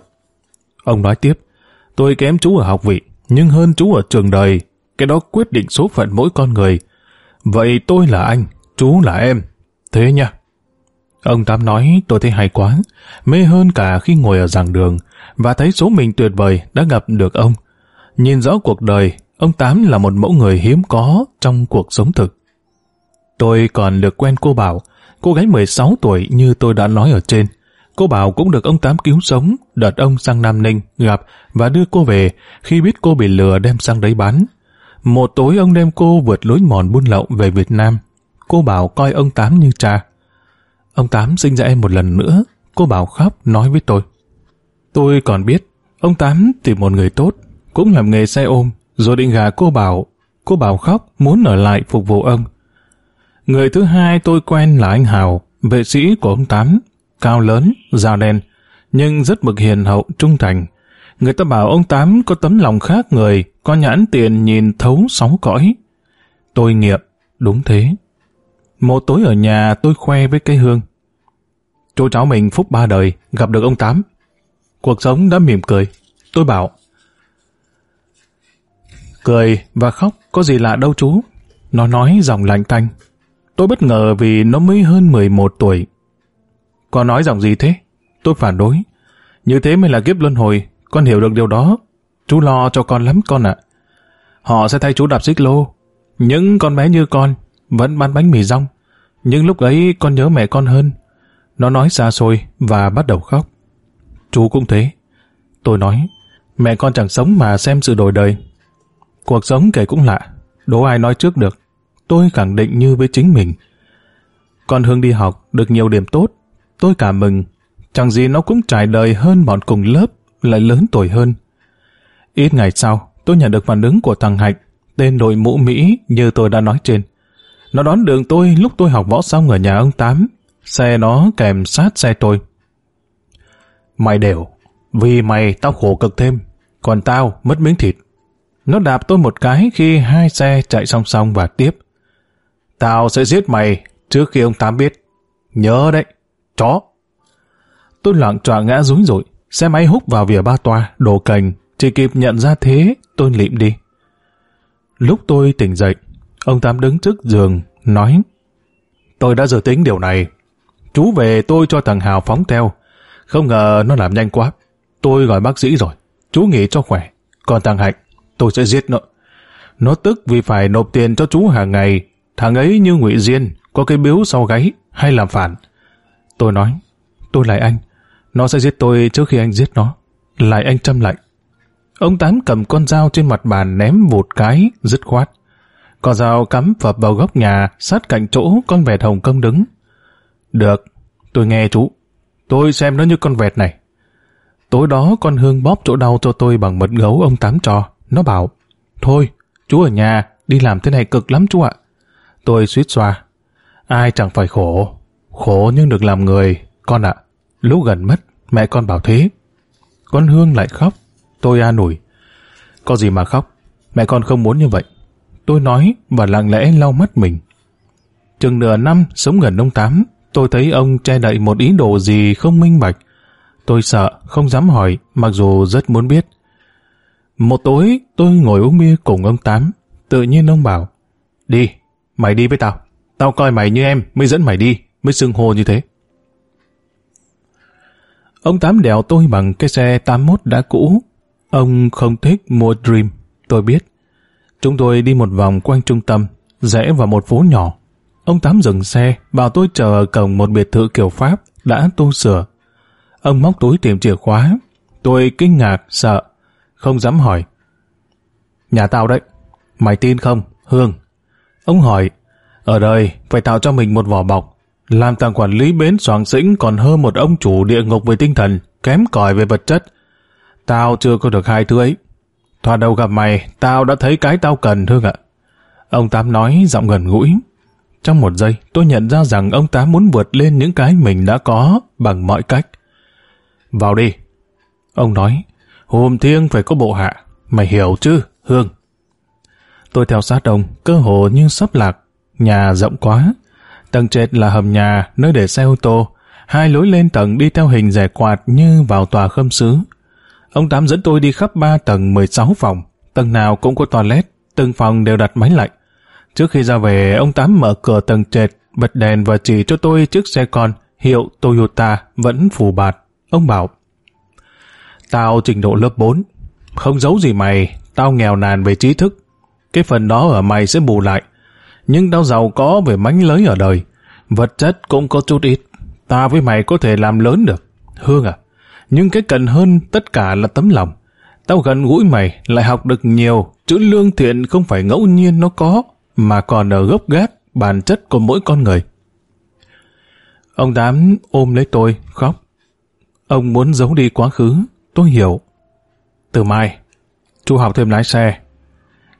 Ông nói tiếp, tôi kém chú ở học vị, nhưng hơn chú ở trường đời, cái đó quyết định số phận mỗi con người. Vậy tôi là anh, chú là em. Thế nha. Ông Tám nói tôi thấy hay quá, mê hơn cả khi ngồi ở giảng đường và thấy số mình tuyệt vời đã gặp được ông. Nhìn rõ cuộc đời, ông Tám là một mẫu người hiếm có trong cuộc sống thực. Tôi còn được quen cô Bảo, cô gái 16 tuổi như tôi đã nói ở trên. Cô Bảo cũng được ông Tám cứu sống, đợt ông sang Nam Ninh, gặp và đưa cô về khi biết cô bị lừa đem sang đấy bán. Một tối ông đem cô vượt lối mòn buôn lậu về Việt Nam. Cô Bảo coi ông Tám như cha. Ông Tám sinh ra em một lần nữa, cô Bảo khóc nói với tôi. Tôi còn biết, ông Tám tìm một người tốt, cũng làm nghề xe ôm, rồi định gà cô Bảo. Cô Bảo khóc, muốn ở lại phục vụ ông. Người thứ hai tôi quen là anh Hào, vệ sĩ của ông Tám, cao lớn, da đen, nhưng rất mực hiền hậu, trung thành. Người ta bảo ông Tám có tấm lòng khác người, có nhãn tiền nhìn thấu sóng cõi. Tôi nghiệp đúng thế. Một tối ở nhà tôi khoe với cây hương. Chú cháu mình phúc ba đời, gặp được ông Tám. Cuộc sống đã mỉm cười. Tôi bảo, cười và khóc có gì lạ đâu chú. Nó nói giọng lạnh tanh. Tôi bất ngờ vì nó mới hơn 11 tuổi. Con nói giọng gì thế? Tôi phản đối. Như thế mới là kiếp luân hồi, con hiểu được điều đó. Chú lo cho con lắm con ạ. Họ sẽ thay chú đạp xích lô. Những con bé như con vẫn bán bánh mì rong. Nhưng lúc ấy con nhớ mẹ con hơn. Nó nói xa xôi và bắt đầu khóc. Chú cũng thế. Tôi nói, mẹ con chẳng sống mà xem sự đổi đời. Cuộc sống kể cũng lạ, đố ai nói trước được. Tôi khẳng định như với chính mình. Con Hương đi học được nhiều điểm tốt, tôi cảm mừng. Chẳng gì nó cũng trải đời hơn bọn cùng lớp, lại lớn tuổi hơn. Ít ngày sau, tôi nhận được phản ứng của thằng Hạnh, tên đội mũ Mỹ như tôi đã nói trên. Nó đón đường tôi lúc tôi học võ xong ở nhà ông Tám. Xe nó kèm sát xe tôi. Mày đều, vì mày tao khổ cực thêm, còn tao mất miếng thịt. Nó đạp tôi một cái khi hai xe chạy song song và tiếp. Tao sẽ giết mày trước khi ông Tám biết. Nhớ đấy, chó. Tôi loạn trọa ngã rúi rồi xe máy hút vào vỉa ba toa, đổ cành, chỉ kịp nhận ra thế, tôi lịm đi. Lúc tôi tỉnh dậy, ông Tám đứng trước giường, nói Tôi đã dự tính điều này. Chú về tôi cho thằng Hào phóng theo. Không ngờ nó làm nhanh quá. Tôi gọi bác sĩ rồi. Chú nghỉ cho khỏe. Còn thằng Hạnh, tôi sẽ giết nó. Nó tức vì phải nộp tiền cho chú hàng ngày. Thằng ấy như ngụy Diên, có cái biếu sau gáy, hay làm phản. Tôi nói, tôi lại anh. Nó sẽ giết tôi trước khi anh giết nó. Lại anh châm lạnh. Ông Tám cầm con dao trên mặt bàn ném vụt cái, dứt khoát. Con dao cắm phập vào góc nhà, sát cạnh chỗ con vẹt hồng công đứng. Được, tôi nghe chú. Tôi xem nó như con vẹt này. Tối đó con Hương bóp chỗ đau cho tôi bằng mật gấu ông Tám trò. Nó bảo, thôi, chú ở nhà, đi làm thế này cực lắm chú ạ. Tôi suýt xoa. Ai chẳng phải khổ. Khổ nhưng được làm người. Con ạ, lúc gần mất, mẹ con bảo thế. Con Hương lại khóc. Tôi an ủi. Có gì mà khóc, mẹ con không muốn như vậy. Tôi nói và lặng lẽ lau mắt mình. Chừng nửa năm sống gần ông Tám, tôi thấy ông che đậy một ý đồ gì không minh bạch. Tôi sợ, không dám hỏi, mặc dù rất muốn biết. Một tối, tôi ngồi uống bia cùng ông Tám. Tự nhiên ông bảo, đi, mày đi với tao. Tao coi mày như em, mới dẫn mày đi, mới xưng hô như thế. Ông Tám đèo tôi bằng cái xe 81 đã cũ. Ông không thích mua Dream, tôi biết. Chúng tôi đi một vòng quanh trung tâm, rẽ vào một phố nhỏ. Ông Tám dừng xe, bảo tôi chờ ở cổng một biệt thự kiểu Pháp đã tu sửa. Ông móc túi tìm chìa khóa. Tôi kinh ngạc, sợ, không dám hỏi. Nhà tao đấy, mày tin không, Hương? Ông hỏi, ở đời phải tạo cho mình một vỏ bọc. Làm thằng quản lý bến soàng xĩnh còn hơn một ông chủ địa ngục về tinh thần, kém cỏi về vật chất. Tao chưa có được hai thứ ấy. Thoạt đầu gặp mày, tao đã thấy cái tao cần, thương ạ. Ông Tám nói giọng gần gũi. Trong một giây, tôi nhận ra rằng ông Tám muốn vượt lên những cái mình đã có bằng mọi cách. Vào đi. Ông nói, hôm thiêng phải có bộ hạ. Mày hiểu chứ, Hương? Tôi theo sát ông, cơ hồ như sắp lạc. Nhà rộng quá. Tầng trệt là hầm nhà, nơi để xe ô tô. hai lối lên tầng đi theo hình rẻ quạt như vào tòa khâm sứ. Ông Tám dẫn tôi đi khắp ba tầng 16 phòng, tầng nào cũng có toilet, từng phòng đều đặt máy lạnh. Trước khi ra về, ông Tám mở cửa tầng trệt, bật đèn và chỉ cho tôi chiếc xe con hiệu Toyota vẫn phù bạt. Ông bảo, Tao trình độ lớp 4, không giấu gì mày, tao nghèo nàn về trí thức. Cái phần đó ở mày sẽ bù lại. Nhưng tao giàu có về mánh lới ở đời. Vật chất cũng có chút ít. Ta với mày có thể làm lớn được. Hương à, nhưng cái cần hơn tất cả là tấm lòng. Tao gần gũi mày, lại học được nhiều. Chữ lương thiện không phải ngẫu nhiên nó có, mà còn ở gốc gác, bản chất của mỗi con người. Ông Đám ôm lấy tôi, khóc. Ông muốn giấu đi quá khứ, tôi hiểu. Từ mai, chú học thêm lái xe.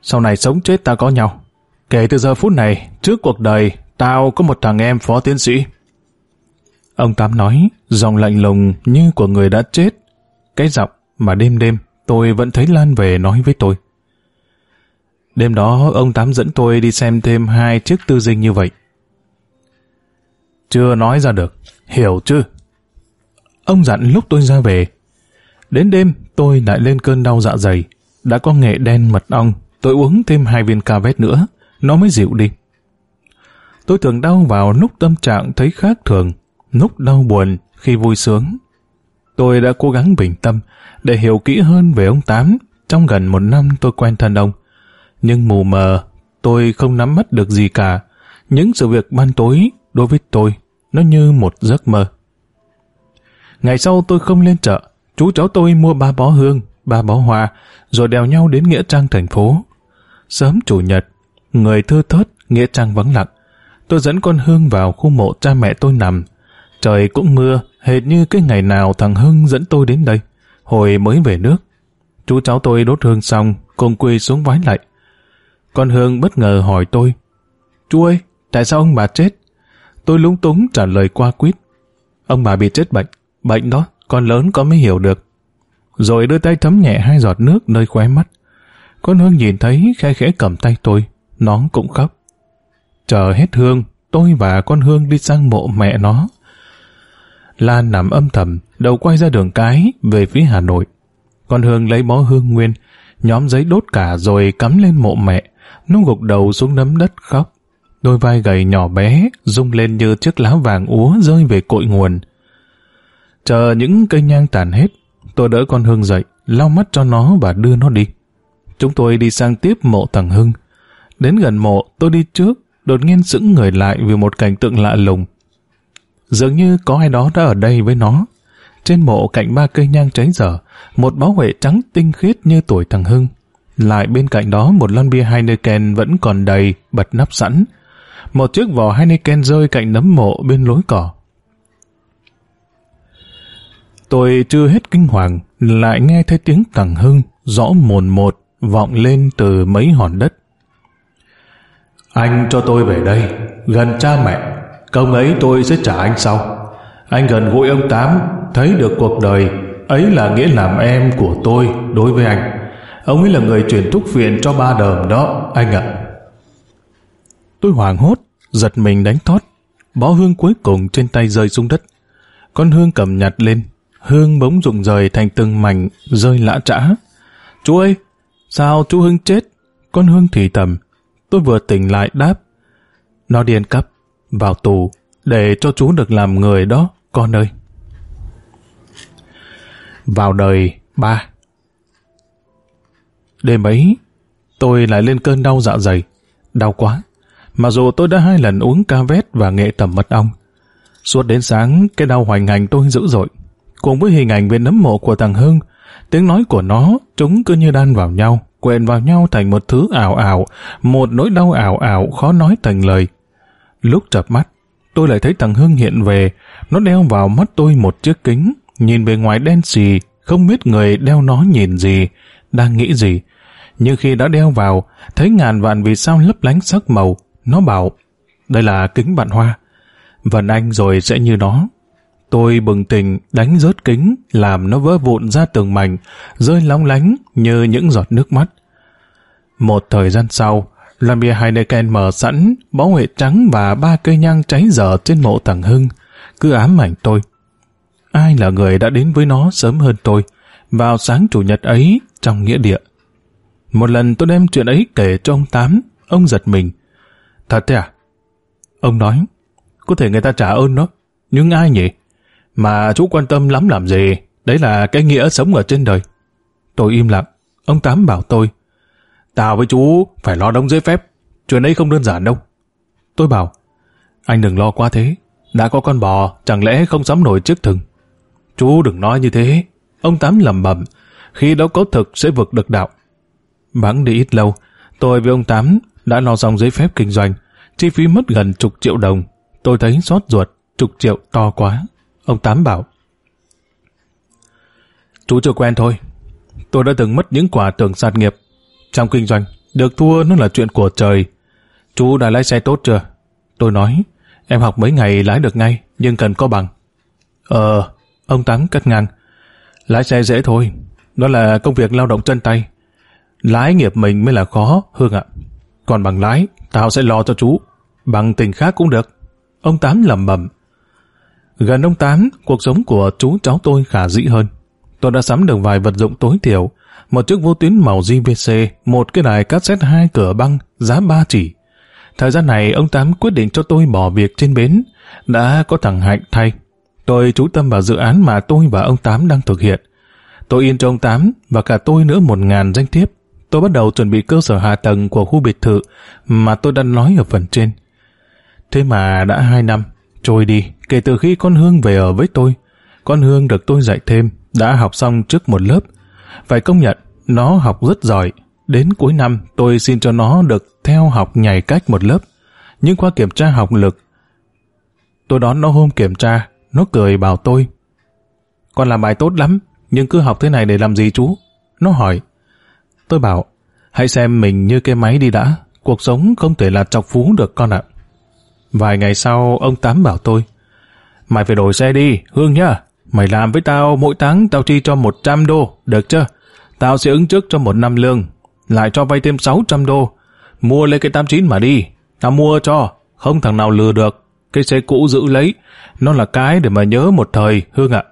Sau này sống chết ta có nhau. Kể từ giờ phút này, trước cuộc đời, tao có một thằng em phó tiến sĩ. Ông Tám nói, giọng lạnh lùng như của người đã chết. Cái giọng mà đêm đêm tôi vẫn thấy Lan về nói với tôi. Đêm đó ông Tám dẫn tôi đi xem thêm hai chiếc tư dinh như vậy. Chưa nói ra được, hiểu chứ? Ông dặn lúc tôi ra về. Đến đêm tôi lại lên cơn đau dạ dày. Đã có nghệ đen mật ong, tôi uống thêm hai viên ca vét nữa, nó mới dịu đi. Tôi thường đau vào lúc tâm trạng thấy khác thường, lúc đau buồn khi vui sướng. Tôi đã cố gắng bình tâm để hiểu kỹ hơn về ông Tám trong gần một năm tôi quen thân ông. Nhưng mù mờ, tôi không nắm bắt được gì cả. Những sự việc ban tối đối với tôi, nó như một giấc mơ. Ngày sau tôi không lên chợ, chú cháu tôi mua ba bó hương, ba bó hoa, rồi đèo nhau đến Nghĩa Trang thành phố. Sớm chủ nhật, người thưa thớt, Nghĩa Trang vắng lặng. Tôi dẫn con Hương vào khu mộ cha mẹ tôi nằm. Trời cũng mưa, hệt như cái ngày nào thằng Hưng dẫn tôi đến đây, hồi mới về nước. Chú cháu tôi đốt hương xong, cùng quỳ xuống vái lại. Con Hương bất ngờ hỏi tôi, Chú ơi, tại sao ông bà chết? Tôi lúng túng trả lời qua quýt. Ông bà bị chết bệnh, bệnh đó, con lớn có mới hiểu được. Rồi đưa tay thấm nhẹ hai giọt nước nơi khóe mắt. Con Hương nhìn thấy khẽ khẽ cầm tay tôi, nó cũng khóc. Chờ hết hương, tôi và con Hương đi sang mộ mẹ nó. Lan nằm âm thầm, đầu quay ra đường cái, về phía Hà Nội. Con Hương lấy bó hương nguyên, nhóm giấy đốt cả rồi cắm lên mộ mẹ. Nó gục đầu xuống nấm đất khóc. Đôi vai gầy nhỏ bé, rung lên như chiếc lá vàng úa rơi về cội nguồn. Chờ những cây nhang tàn hết, tôi đỡ con Hương dậy, lau mắt cho nó và đưa nó đi. Chúng tôi đi sang tiếp mộ thằng Hưng. Đến gần mộ, tôi đi trước, đột nhiên sững người lại vì một cảnh tượng lạ lùng. Dường như có ai đó đã ở đây với nó. Trên mộ cạnh ba cây nhang cháy dở, một bó huệ trắng tinh khiết như tuổi thằng Hưng. Lại bên cạnh đó một lon bia Heineken vẫn còn đầy, bật nắp sẵn. Một chiếc vỏ Heineken rơi cạnh nấm mộ bên lối cỏ. Tôi chưa hết kinh hoàng, lại nghe thấy tiếng thằng Hưng rõ mồn một vọng lên từ mấy hòn đất. Anh cho tôi về đây, gần cha mẹ, công ấy tôi sẽ trả anh sau. Anh gần gũi ông Tám, thấy được cuộc đời, ấy là nghĩa làm em của tôi đối với anh. Ông ấy là người chuyển thuốc viện cho ba đờm đó, anh ạ. Tôi hoảng hốt, giật mình đánh thoát. Bó hương cuối cùng trên tay rơi xuống đất. Con hương cầm nhặt lên, hương bỗng rụng rời thành từng mảnh, rơi lã trã. Chú ơi, sao chú Hưng chết? Con hương thì tầm. Tôi vừa tỉnh lại đáp. Nó điên cắp, vào tù, để cho chú được làm người đó, con ơi. Vào đời ba Đêm ấy, tôi lại lên cơn đau dạ dày. Đau quá. Mặc dù tôi đã hai lần uống ca vét và nghệ tẩm mật ong. Suốt đến sáng, cái đau hoành hành tôi dữ dội. Cùng với hình ảnh về nấm mộ của thằng Hưng, tiếng nói của nó, chúng cứ như đan vào nhau, quện vào nhau thành một thứ ảo ảo, một nỗi đau ảo ảo khó nói thành lời. Lúc chập mắt, tôi lại thấy thằng Hưng hiện về, nó đeo vào mắt tôi một chiếc kính, nhìn bề ngoài đen xì, không biết người đeo nó nhìn gì, đang nghĩ gì. Nhưng khi đã đeo vào, thấy ngàn vạn vì sao lấp lánh sắc màu, nó bảo, đây là kính bạn hoa. Vần anh rồi sẽ như nó. Tôi bừng tỉnh đánh rớt kính, làm nó vỡ vụn ra từng mảnh, rơi lóng lánh như những giọt nước mắt. Một thời gian sau, Lamia Heineken mở sẵn, bó huệ trắng và ba cây nhang cháy dở trên mộ thằng Hưng. cứ ám ảnh tôi. Ai là người đã đến với nó sớm hơn tôi, vào sáng chủ nhật ấy trong nghĩa địa. Một lần tôi đem chuyện ấy kể cho ông Tám, ông giật mình. Thật thế à? Ông nói, có thể người ta trả ơn nó, nhưng ai nhỉ? Mà chú quan tâm lắm làm gì? Đấy là cái nghĩa sống ở trên đời. Tôi im lặng, ông Tám bảo tôi, Tao với chú phải lo đóng giấy phép, chuyện ấy không đơn giản đâu. Tôi bảo, anh đừng lo quá thế, đã có con bò, chẳng lẽ không sắm nổi chiếc thừng. Chú đừng nói như thế, ông Tám lầm bầm, khi đó có thực sẽ vực được đạo. Bắn đi ít lâu, tôi với ông Tám đã lo xong giấy phép kinh doanh, chi phí mất gần chục triệu đồng. Tôi thấy xót ruột, chục triệu to quá. Ông Tám bảo, Chú chưa quen thôi. Tôi đã từng mất những quả tưởng sạt nghiệp. Trong kinh doanh, được thua nó là chuyện của trời. Chú đã lái xe tốt chưa? Tôi nói, em học mấy ngày lái được ngay, nhưng cần có bằng. Ờ, ông Tám cắt ngang. Lái xe dễ thôi, đó là công việc lao động chân tay. Lái nghiệp mình mới là khó, Hương ạ. Còn bằng lái, tao sẽ lo cho chú. Bằng tình khác cũng được. Ông Tám lầm bầm. Gần ông Tám, cuộc sống của chú cháu tôi khả dĩ hơn. Tôi đã sắm được vài vật dụng tối thiểu, một chiếc vô tuyến màu JVC, một cái đài cassette hai cửa băng, giá ba chỉ. Thời gian này, ông Tám quyết định cho tôi bỏ việc trên bến. Đã có thằng Hạnh thay. Tôi chú tâm vào dự án mà tôi và ông Tám đang thực hiện. Tôi yên cho ông Tám và cả tôi nữa một ngàn danh thiếp. Tôi bắt đầu chuẩn bị cơ sở hạ tầng của khu biệt thự mà tôi đã nói ở phần trên. Thế mà đã hai năm, trôi đi, kể từ khi con Hương về ở với tôi. Con Hương được tôi dạy thêm, đã học xong trước một lớp. Phải công nhận, nó học rất giỏi. Đến cuối năm, tôi xin cho nó được theo học nhảy cách một lớp. Nhưng qua kiểm tra học lực, tôi đón nó hôm kiểm tra, nó cười bảo tôi. Con làm bài tốt lắm, nhưng cứ học thế này để làm gì chú? Nó hỏi. Tôi bảo, hãy xem mình như cái máy đi đã, cuộc sống không thể là chọc phú được con ạ. Vài ngày sau, ông Tám bảo tôi, mày phải đổi xe đi, Hương nhá. Mày làm với tao, mỗi tháng tao chi cho 100 đô, được chưa? Tao sẽ ứng trước cho một năm lương, lại cho vay thêm 600 đô. Mua lấy cái 89 mà đi, tao mua cho, không thằng nào lừa được. Cái xe cũ giữ lấy, nó là cái để mà nhớ một thời, Hương ạ.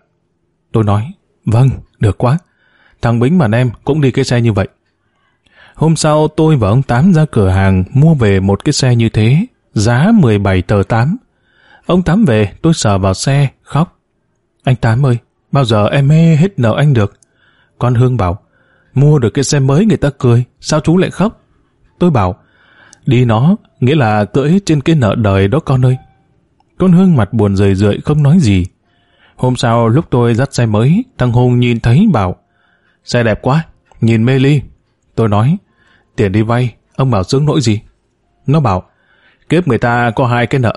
Tôi nói, vâng, được quá. Thằng Bính mà em cũng đi cái xe như vậy. Hôm sau tôi và ông Tám ra cửa hàng mua về một cái xe như thế, giá 17 tờ 8. Ông Tám về, tôi sờ vào xe, khóc. Anh Tám ơi, bao giờ em mê hết nợ anh được? Con Hương bảo, mua được cái xe mới người ta cười, sao chú lại khóc? Tôi bảo, đi nó, nghĩa là cưỡi trên cái nợ đời đó con ơi. Con Hương mặt buồn rười rượi không nói gì. Hôm sau lúc tôi dắt xe mới, thằng Hùng nhìn thấy bảo, xe đẹp quá, nhìn mê ly. Tôi nói, tiền đi vay, ông bảo sướng nỗi gì? Nó bảo, kiếp người ta có hai cái nợ.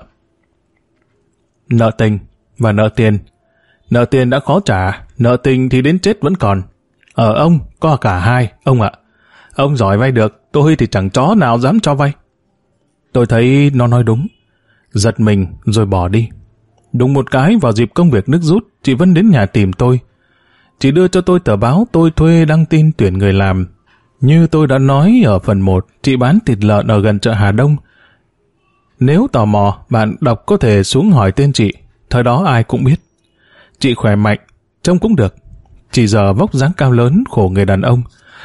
Nợ tình và nợ tiền. Nợ tiền đã khó trả, nợ tình thì đến chết vẫn còn. Ở ông có cả hai, ông ạ. Ông giỏi vay được, tôi thì chẳng chó nào dám cho vay. Tôi thấy nó nói đúng. Giật mình rồi bỏ đi. Đúng một cái vào dịp công việc nước rút, chị Vân đến nhà tìm tôi. Chị đưa cho tôi tờ báo tôi thuê đăng tin tuyển người làm. Như tôi đã nói ở phần 1, chị bán thịt lợn ở gần chợ Hà Đông. Nếu tò mò, bạn đọc có thể xuống hỏi tên chị. Thời đó ai cũng biết. Chị khỏe mạnh, trông cũng được. Chỉ giờ vóc dáng cao lớn, khổ người đàn ông.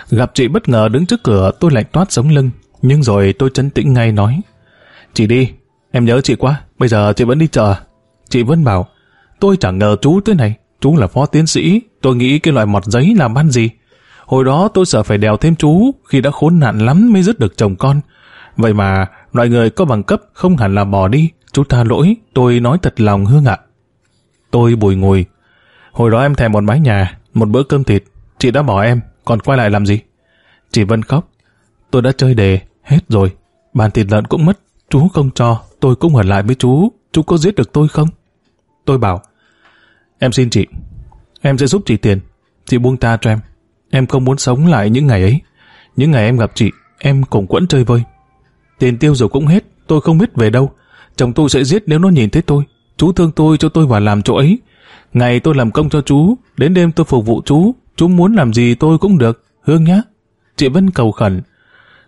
Gặp chị bất ngờ đứng trước cửa, tôi lạnh toát sống lưng. Nhưng rồi tôi chấn tĩnh ngay nói. Chị đi, em nhớ chị quá, bây giờ chị vẫn đi chờ Chị vẫn bảo, tôi chẳng ngờ chú thế này. Chú là phó tiến sĩ, tôi nghĩ cái loại mọt giấy làm ăn gì. Hồi đó tôi sợ phải đèo thêm chú, khi đã khốn nạn lắm mới dứt được chồng con. Vậy mà, loại người có bằng cấp không hẳn là bỏ đi. Chú tha lỗi, tôi nói thật lòng Hương ạ. Tôi bùi ngùi. Hồi đó em thèm một mái nhà, một bữa cơm thịt. Chị đã bỏ em, còn quay lại làm gì? Chị Vân khóc. Tôi đã chơi đề, hết rồi. Bàn thịt lợn cũng mất. Chú không cho, tôi cũng ở lại với chú. Chú có giết được tôi không? Tôi bảo, em xin chị. Em sẽ giúp chị tiền. Chị buông ta cho em. Em không muốn sống lại những ngày ấy. Những ngày em gặp chị, em cùng quẫn chơi vơi. Tiền tiêu rồi cũng hết, tôi không biết về đâu. Chồng tôi sẽ giết nếu nó nhìn thấy tôi. Chú thương tôi cho tôi vào làm chỗ ấy. Ngày tôi làm công cho chú, đến đêm tôi phục vụ chú. Chú muốn làm gì tôi cũng được. Hương nhá. Chị Vân cầu khẩn.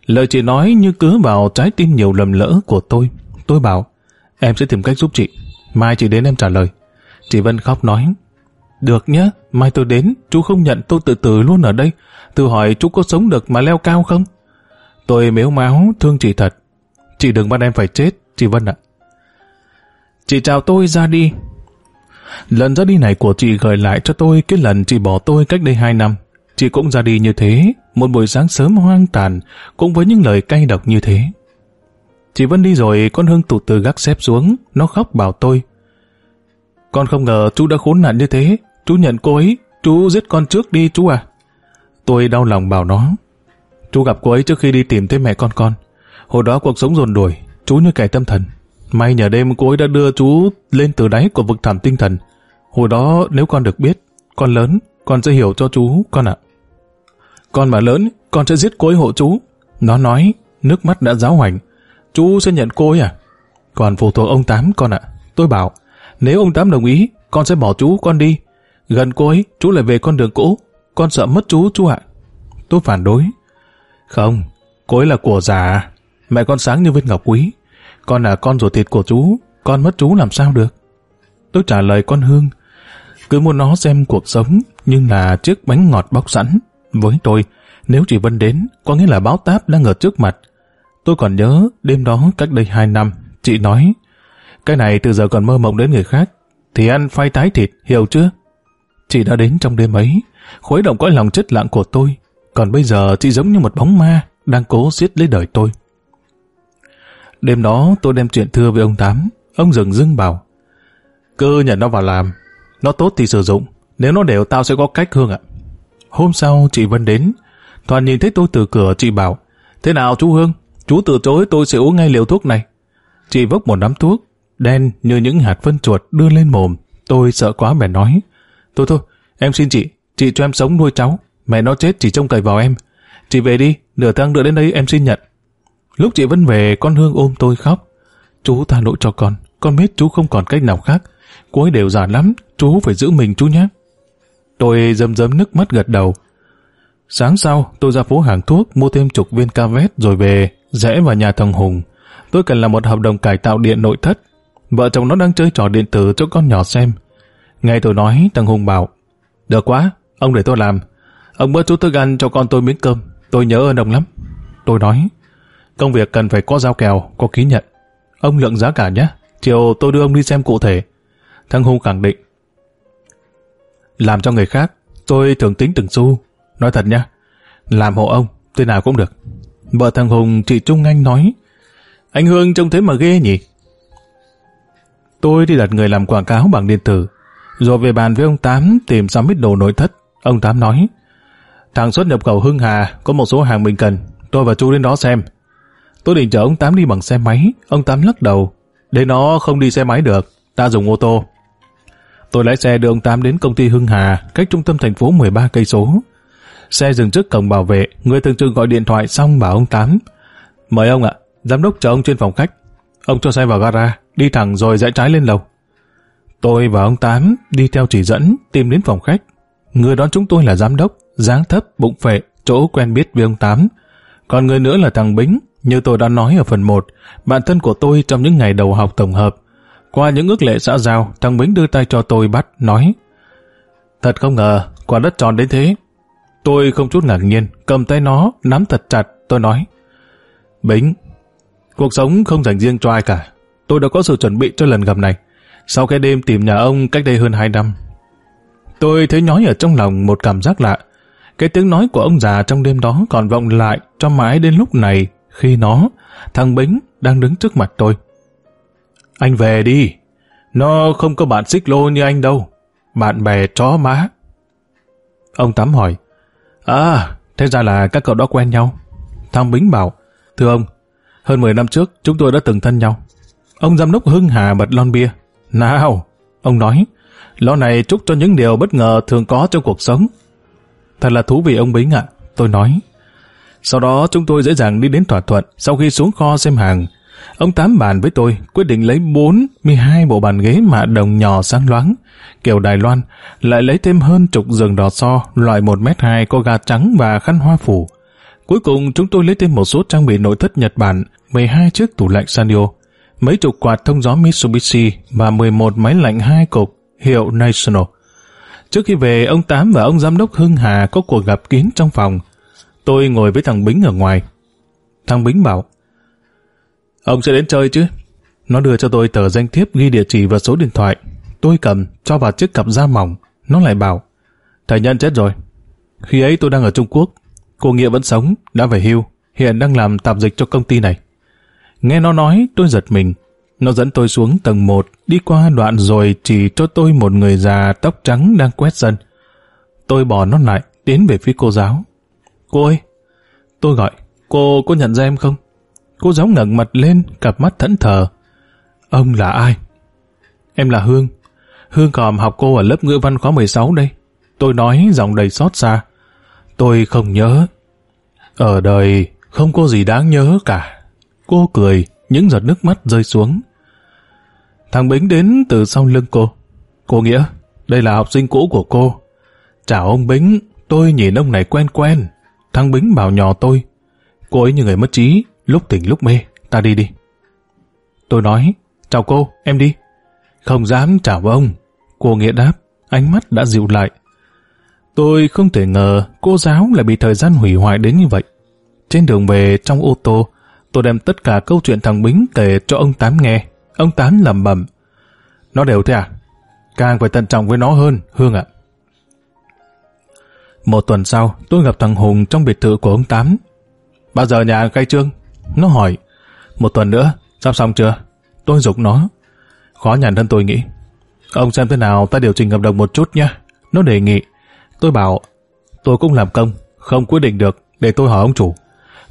Lời chị nói như cứ vào trái tim nhiều lầm lỡ của tôi. Tôi bảo, em sẽ tìm cách giúp chị. Mai chị đến em trả lời. Chị Vân khóc nói, được nhá. mai tôi đến, chú không nhận tôi tự tử luôn ở đây. Tôi hỏi chú có sống được mà leo cao không? Tôi mếu máu, thương chị thật. Chị đừng bắt em phải chết, chị Vân ạ. Chị chào tôi ra đi. Lần ra đi này của chị gợi lại cho tôi cái lần chị bỏ tôi cách đây hai năm. Chị cũng ra đi như thế, một buổi sáng sớm hoang tàn, cũng với những lời cay độc như thế. Chị Vân đi rồi, con Hương tụt từ gác xếp xuống, nó khóc bảo tôi. Con không ngờ chú đã khốn nạn như thế, chú nhận cô ấy, chú giết con trước đi chú à. Tôi đau lòng bảo nó. Chú gặp cô ấy trước khi đi tìm thấy mẹ con con. Hồi đó cuộc sống dồn đuổi, chú như kẻ tâm thần. May nhờ đêm cô ấy đã đưa chú lên từ đáy của vực thẳm tinh thần. Hồi đó nếu con được biết, con lớn, con sẽ hiểu cho chú, con ạ. Con mà lớn, con sẽ giết cô ấy hộ chú. Nó nói, nước mắt đã giáo hoành. Chú sẽ nhận cô ấy à? Còn phụ thuộc ông Tám con ạ. Tôi bảo, nếu ông Tám đồng ý, con sẽ bỏ chú con đi. Gần cô ấy, chú lại về con đường cũ. Con sợ mất chú, chú ạ. Tôi phản đối. Không, cô ấy là của già. Mẹ con sáng như viên ngọc quý. Con là con ruột thịt của chú. Con mất chú làm sao được? Tôi trả lời con Hương. Cứ muốn nó xem cuộc sống nhưng là chiếc bánh ngọt bóc sẵn. Với tôi, nếu chị Vân đến, có nghĩa là báo táp đang ở trước mặt. Tôi còn nhớ đêm đó cách đây hai năm, chị nói, cái này từ giờ còn mơ mộng đến người khác, thì ăn phai tái thịt, hiểu chưa? Chị đã đến trong đêm ấy, khuấy động cõi lòng chất lặng của tôi, còn bây giờ chị giống như một bóng ma đang cố giết lấy đời tôi. Đêm đó tôi đem chuyện thưa với ông Tám, ông dừng dưng bảo, cơ nhận nó vào làm, nó tốt thì sử dụng, nếu nó đều tao sẽ có cách Hương ạ. Hôm sau chị Vân đến, Toàn nhìn thấy tôi từ cửa chị bảo, thế nào chú Hương, chú từ chối tôi sẽ uống ngay liều thuốc này. Chị vốc một nắm thuốc, đen như những hạt phân chuột đưa lên mồm. Tôi sợ quá bèn nói, thôi thôi, em xin chị, chị cho em sống nuôi cháu, mẹ nó chết chỉ trông cậy vào em. Chị về đi, nửa tháng nữa đến đây em xin nhận. Lúc chị Vân về, con Hương ôm tôi khóc. Chú tha lỗi cho con, con biết chú không còn cách nào khác. Cô ấy đều già lắm, chú phải giữ mình chú nhé. Tôi dầm dầm nước mắt gật đầu. Sáng sau, tôi ra phố hàng thuốc mua thêm chục viên ca vét rồi về, rẽ vào nhà thằng Hùng. Tôi cần làm một hợp đồng cải tạo điện nội thất. Vợ chồng nó đang chơi trò điện tử cho con nhỏ xem. Nghe tôi nói, thằng Hùng bảo, được quá, ông để tôi làm. Ông bữa chú thức ăn cho con tôi miếng cơm, tôi nhớ ơn ông lắm. Tôi nói, công việc cần phải có giao kèo, có ký nhận. Ông lượng giá cả nhé, chiều tôi đưa ông đi xem cụ thể. Thằng Hùng khẳng định, làm cho người khác, tôi thường tính từng xu. Nói thật nhá, làm hộ ông, tôi nào cũng được. Vợ thằng Hùng, chị Trung Anh nói, anh Hương trông thế mà ghê nhỉ? Tôi đi đặt người làm quảng cáo bằng điện tử, rồi về bàn với ông Tám tìm sắm ít đồ nội thất. Ông Tám nói, thằng xuất nhập khẩu Hưng Hà có một số hàng mình cần, tôi và chú đến đó xem. Tôi định chở ông Tám đi bằng xe máy, ông Tám lắc đầu, để nó không đi xe máy được, ta dùng ô tô. Tôi lái xe đưa ông Tám đến công ty Hưng Hà, cách trung tâm thành phố 13 cây số. Xe dừng trước cổng bảo vệ, người thường trực gọi điện thoại xong bảo ông Tám. Mời ông ạ, giám đốc chờ ông trên phòng khách. Ông cho xe vào gara, đi thẳng rồi rẽ trái lên lầu. Tôi và ông Tám đi theo chỉ dẫn, tìm đến phòng khách. Người đón chúng tôi là giám đốc, dáng thấp, bụng phệ, chỗ quen biết với ông Tám. Còn người nữa là thằng Bính, như tôi đã nói ở phần 1, bạn thân của tôi trong những ngày đầu học tổng hợp. Qua những ước lệ xã giao, thằng Bính đưa tay cho tôi bắt, nói Thật không ngờ, quả đất tròn đến thế. Tôi không chút ngạc nhiên, cầm tay nó, nắm thật chặt, tôi nói Bính, cuộc sống không dành riêng cho ai cả. Tôi đã có sự chuẩn bị cho lần gặp này. Sau cái đêm tìm nhà ông cách đây hơn 2 năm, tôi thấy nhói ở trong lòng một cảm giác lạ. Cái tiếng nói của ông già trong đêm đó còn vọng lại cho mãi đến lúc này khi nó, thằng Bính, đang đứng trước mặt tôi. Anh về đi. Nó không có bạn xích lô như anh đâu. Bạn bè chó má. Ông Tám hỏi. À, thế ra là các cậu đó quen nhau. Thằng Bính bảo. Thưa ông, hơn 10 năm trước chúng tôi đã từng thân nhau. Ông giám đốc Hưng Hà bật lon bia. Nào, ông nói. Lon này chúc cho những điều bất ngờ thường có trong cuộc sống. Thật là thú vị ông Bính ạ. Tôi nói. Sau đó chúng tôi dễ dàng đi đến thỏa thuận sau khi xuống kho xem hàng. Ông Tám bàn với tôi quyết định lấy 42 bộ bàn ghế mạ đồng nhỏ sáng loáng, kiểu Đài Loan, lại lấy thêm hơn chục giường đỏ so, loại 1m2 có gà trắng và khăn hoa phủ. Cuối cùng chúng tôi lấy thêm một số trang bị nội thất Nhật Bản, 12 chiếc tủ lạnh Sanyo, mấy chục quạt thông gió Mitsubishi và 11 máy lạnh hai cục hiệu National. Trước khi về, ông Tám và ông giám đốc Hưng Hà có cuộc gặp kín trong phòng. Tôi ngồi với thằng Bính ở ngoài. Thằng Bính bảo, Ông sẽ đến chơi chứ? Nó đưa cho tôi tờ danh thiếp ghi địa chỉ và số điện thoại. Tôi cầm, cho vào chiếc cặp da mỏng. Nó lại bảo, thầy nhân chết rồi. Khi ấy tôi đang ở Trung Quốc. Cô Nghĩa vẫn sống, đã về hưu, hiện đang làm tạp dịch cho công ty này. Nghe nó nói, tôi giật mình. Nó dẫn tôi xuống tầng 1, đi qua đoạn rồi chỉ cho tôi một người già tóc trắng đang quét sân. Tôi bỏ nó lại, tiến về phía cô giáo. Cô ơi! Tôi gọi, cô có nhận ra em không? Cô giáo ngẩng mặt lên, cặp mắt thẫn thờ. Ông là ai? Em là Hương. Hương còn học cô ở lớp ngữ văn khóa 16 đây. Tôi nói giọng đầy xót xa. Tôi không nhớ. Ở đời không có gì đáng nhớ cả. Cô cười, những giọt nước mắt rơi xuống. Thằng Bính đến từ sau lưng cô. Cô Nghĩa, đây là học sinh cũ của cô. Chào ông Bính, tôi nhìn ông này quen quen. Thằng Bính bảo nhỏ tôi. Cô ấy như người mất trí, lúc tỉnh lúc mê, ta đi đi. Tôi nói, chào cô, em đi. Không dám chào ông. Cô Nghĩa đáp, ánh mắt đã dịu lại. Tôi không thể ngờ cô giáo lại bị thời gian hủy hoại đến như vậy. Trên đường về trong ô tô, tôi đem tất cả câu chuyện thằng Bính kể cho ông Tám nghe. Ông Tám lầm bầm. Nó đều thế à? Càng phải tận trọng với nó hơn, Hương ạ. Một tuần sau, tôi gặp thằng Hùng trong biệt thự của ông Tám. Bao giờ nhà khai trương? Nó hỏi. Một tuần nữa, sắp xong chưa? Tôi dục nó. Khó nhằn hơn tôi nghĩ. Ông xem thế nào ta điều chỉnh hợp đồng một chút nhé. Nó đề nghị. Tôi bảo, tôi cũng làm công, không quyết định được, để tôi hỏi ông chủ.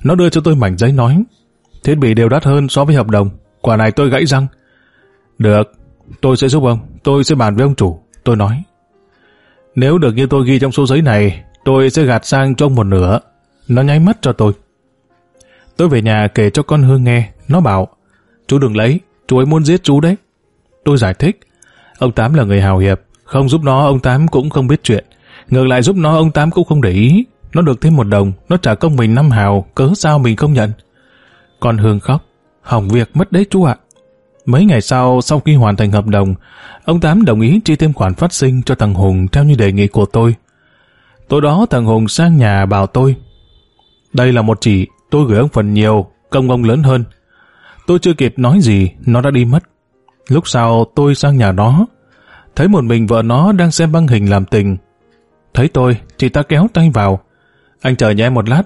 Nó đưa cho tôi mảnh giấy nói, thiết bị đều đắt hơn so với hợp đồng, quả này tôi gãy răng. Được, tôi sẽ giúp ông, tôi sẽ bàn với ông chủ, tôi nói. Nếu được như tôi ghi trong số giấy này, tôi sẽ gạt sang trong một nửa. Nó nháy mắt cho tôi. Tôi về nhà kể cho con Hương nghe, nó bảo, chú đừng lấy, chú ấy muốn giết chú đấy. Tôi giải thích, ông Tám là người hào hiệp, không giúp nó ông Tám cũng không biết chuyện. Ngược lại giúp nó ông Tám cũng không để ý. Nó được thêm một đồng, nó trả công mình năm hào, cớ sao mình không nhận. Con Hương khóc, hỏng việc mất đấy chú ạ. Mấy ngày sau, sau khi hoàn thành hợp đồng, ông Tám đồng ý chi thêm khoản phát sinh cho thằng Hùng theo như đề nghị của tôi. Tối đó thằng Hùng sang nhà bảo tôi, đây là một chỉ, tôi gửi ông phần nhiều, công ông lớn hơn. Tôi chưa kịp nói gì, nó đã đi mất. Lúc sau tôi sang nhà nó, thấy một mình vợ nó đang xem băng hình làm tình. Thấy tôi, chị ta kéo tay vào. Anh chờ nhà em một lát.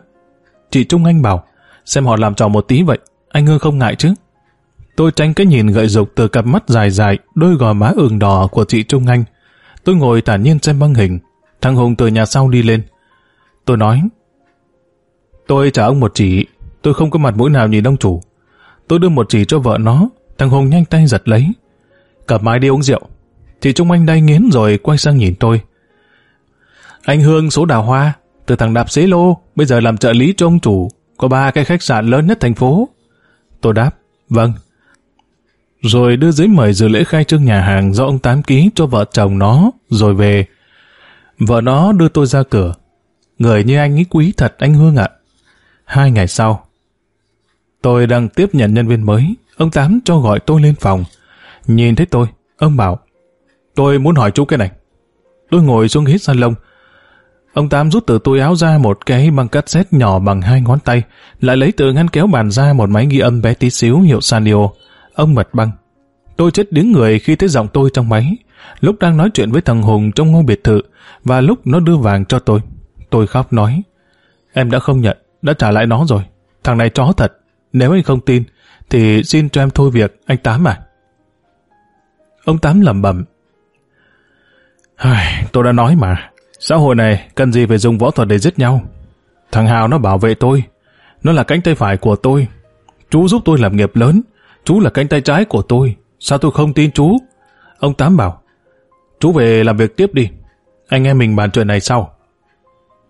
Chị Trung Anh bảo, xem họ làm trò một tí vậy, anh Hương không ngại chứ. Tôi tránh cái nhìn gợi dục từ cặp mắt dài dài, đôi gò má ửng đỏ của chị Trung Anh. Tôi ngồi thản nhiên xem băng hình. Thằng Hùng từ nhà sau đi lên. Tôi nói, tôi trả ông một chỉ, tôi không có mặt mũi nào nhìn ông chủ. Tôi đưa một chỉ cho vợ nó, thằng Hùng nhanh tay giật lấy. Cặp mái đi uống rượu. Chị Trung Anh đay nghiến rồi quay sang nhìn tôi. Anh Hương số đào hoa, từ thằng đạp xế lô, bây giờ làm trợ lý cho ông chủ, có ba cái khách sạn lớn nhất thành phố. Tôi đáp, vâng. Rồi đưa giấy mời dự lễ khai trương nhà hàng do ông Tám ký cho vợ chồng nó, rồi về. Vợ nó đưa tôi ra cửa. Người như anh ấy quý thật anh Hương ạ. Hai ngày sau, tôi đang tiếp nhận nhân viên mới. Ông Tám cho gọi tôi lên phòng. Nhìn thấy tôi, ông bảo, tôi muốn hỏi chú cái này. Tôi ngồi xuống ghế salon, Ông Tám rút từ túi áo ra một cái băng cassette nhỏ bằng hai ngón tay, lại lấy từ ngăn kéo bàn ra một máy ghi âm bé tí xíu hiệu Sanio. Ông mật băng. Tôi chết đứng người khi thấy giọng tôi trong máy, lúc đang nói chuyện với thằng Hùng trong ngôi biệt thự, và lúc nó đưa vàng cho tôi. Tôi khóc nói, em đã không nhận, đã trả lại nó rồi. Thằng này chó thật, nếu anh không tin, thì xin cho em thôi việc, anh Tám à. Ông Tám lẩm bẩm. Tôi đã nói mà, Xã hội này cần gì phải dùng võ thuật để giết nhau. Thằng Hào nó bảo vệ tôi. Nó là cánh tay phải của tôi. Chú giúp tôi làm nghiệp lớn. Chú là cánh tay trái của tôi. Sao tôi không tin chú? Ông Tám bảo. Chú về làm việc tiếp đi. Anh em mình bàn chuyện này sau.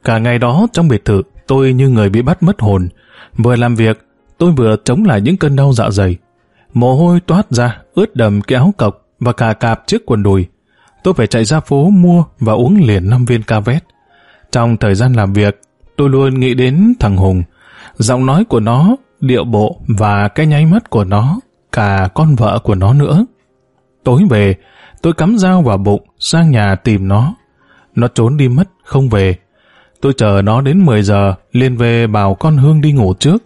Cả ngày đó trong biệt thự, tôi như người bị bắt mất hồn. Vừa làm việc, tôi vừa chống lại những cơn đau dạ dày. Mồ hôi toát ra, ướt đầm cái áo cộc và cả cạp chiếc quần đùi tôi phải chạy ra phố mua và uống liền 5 viên ca vét. Trong thời gian làm việc, tôi luôn nghĩ đến thằng Hùng, giọng nói của nó, điệu bộ và cái nháy mắt của nó, cả con vợ của nó nữa. Tối về, Tôi cắm dao vào bụng, sang nhà tìm nó. Nó trốn đi mất, không về. Tôi chờ nó đến 10 giờ, liền về bảo con Hương đi ngủ trước.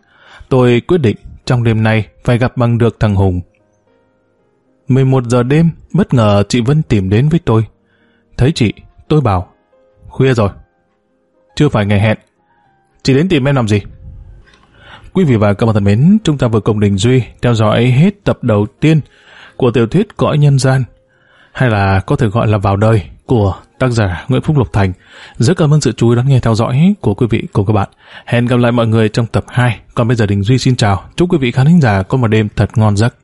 Tôi quyết định trong đêm nay phải gặp bằng được thằng Hùng. 11 giờ đêm, bất ngờ chị Vân tìm đến với tôi. Thấy chị, tôi bảo, khuya rồi. Chưa phải ngày hẹn. Chị đến tìm em làm gì? Quý vị và các bạn thân mến, chúng ta vừa cùng Đình Duy theo dõi hết tập đầu tiên của tiểu thuyết Cõi Nhân Gian, hay là có thể gọi là Vào Đời của tác giả Nguyễn Phúc Lục Thành. Rất cảm ơn sự chú ý lắng nghe theo dõi của quý vị cùng các bạn. Hẹn gặp lại mọi người trong tập 2. Còn bây giờ Đình Duy xin chào. Chúc quý vị khán thính giả có một đêm thật ngon giấc.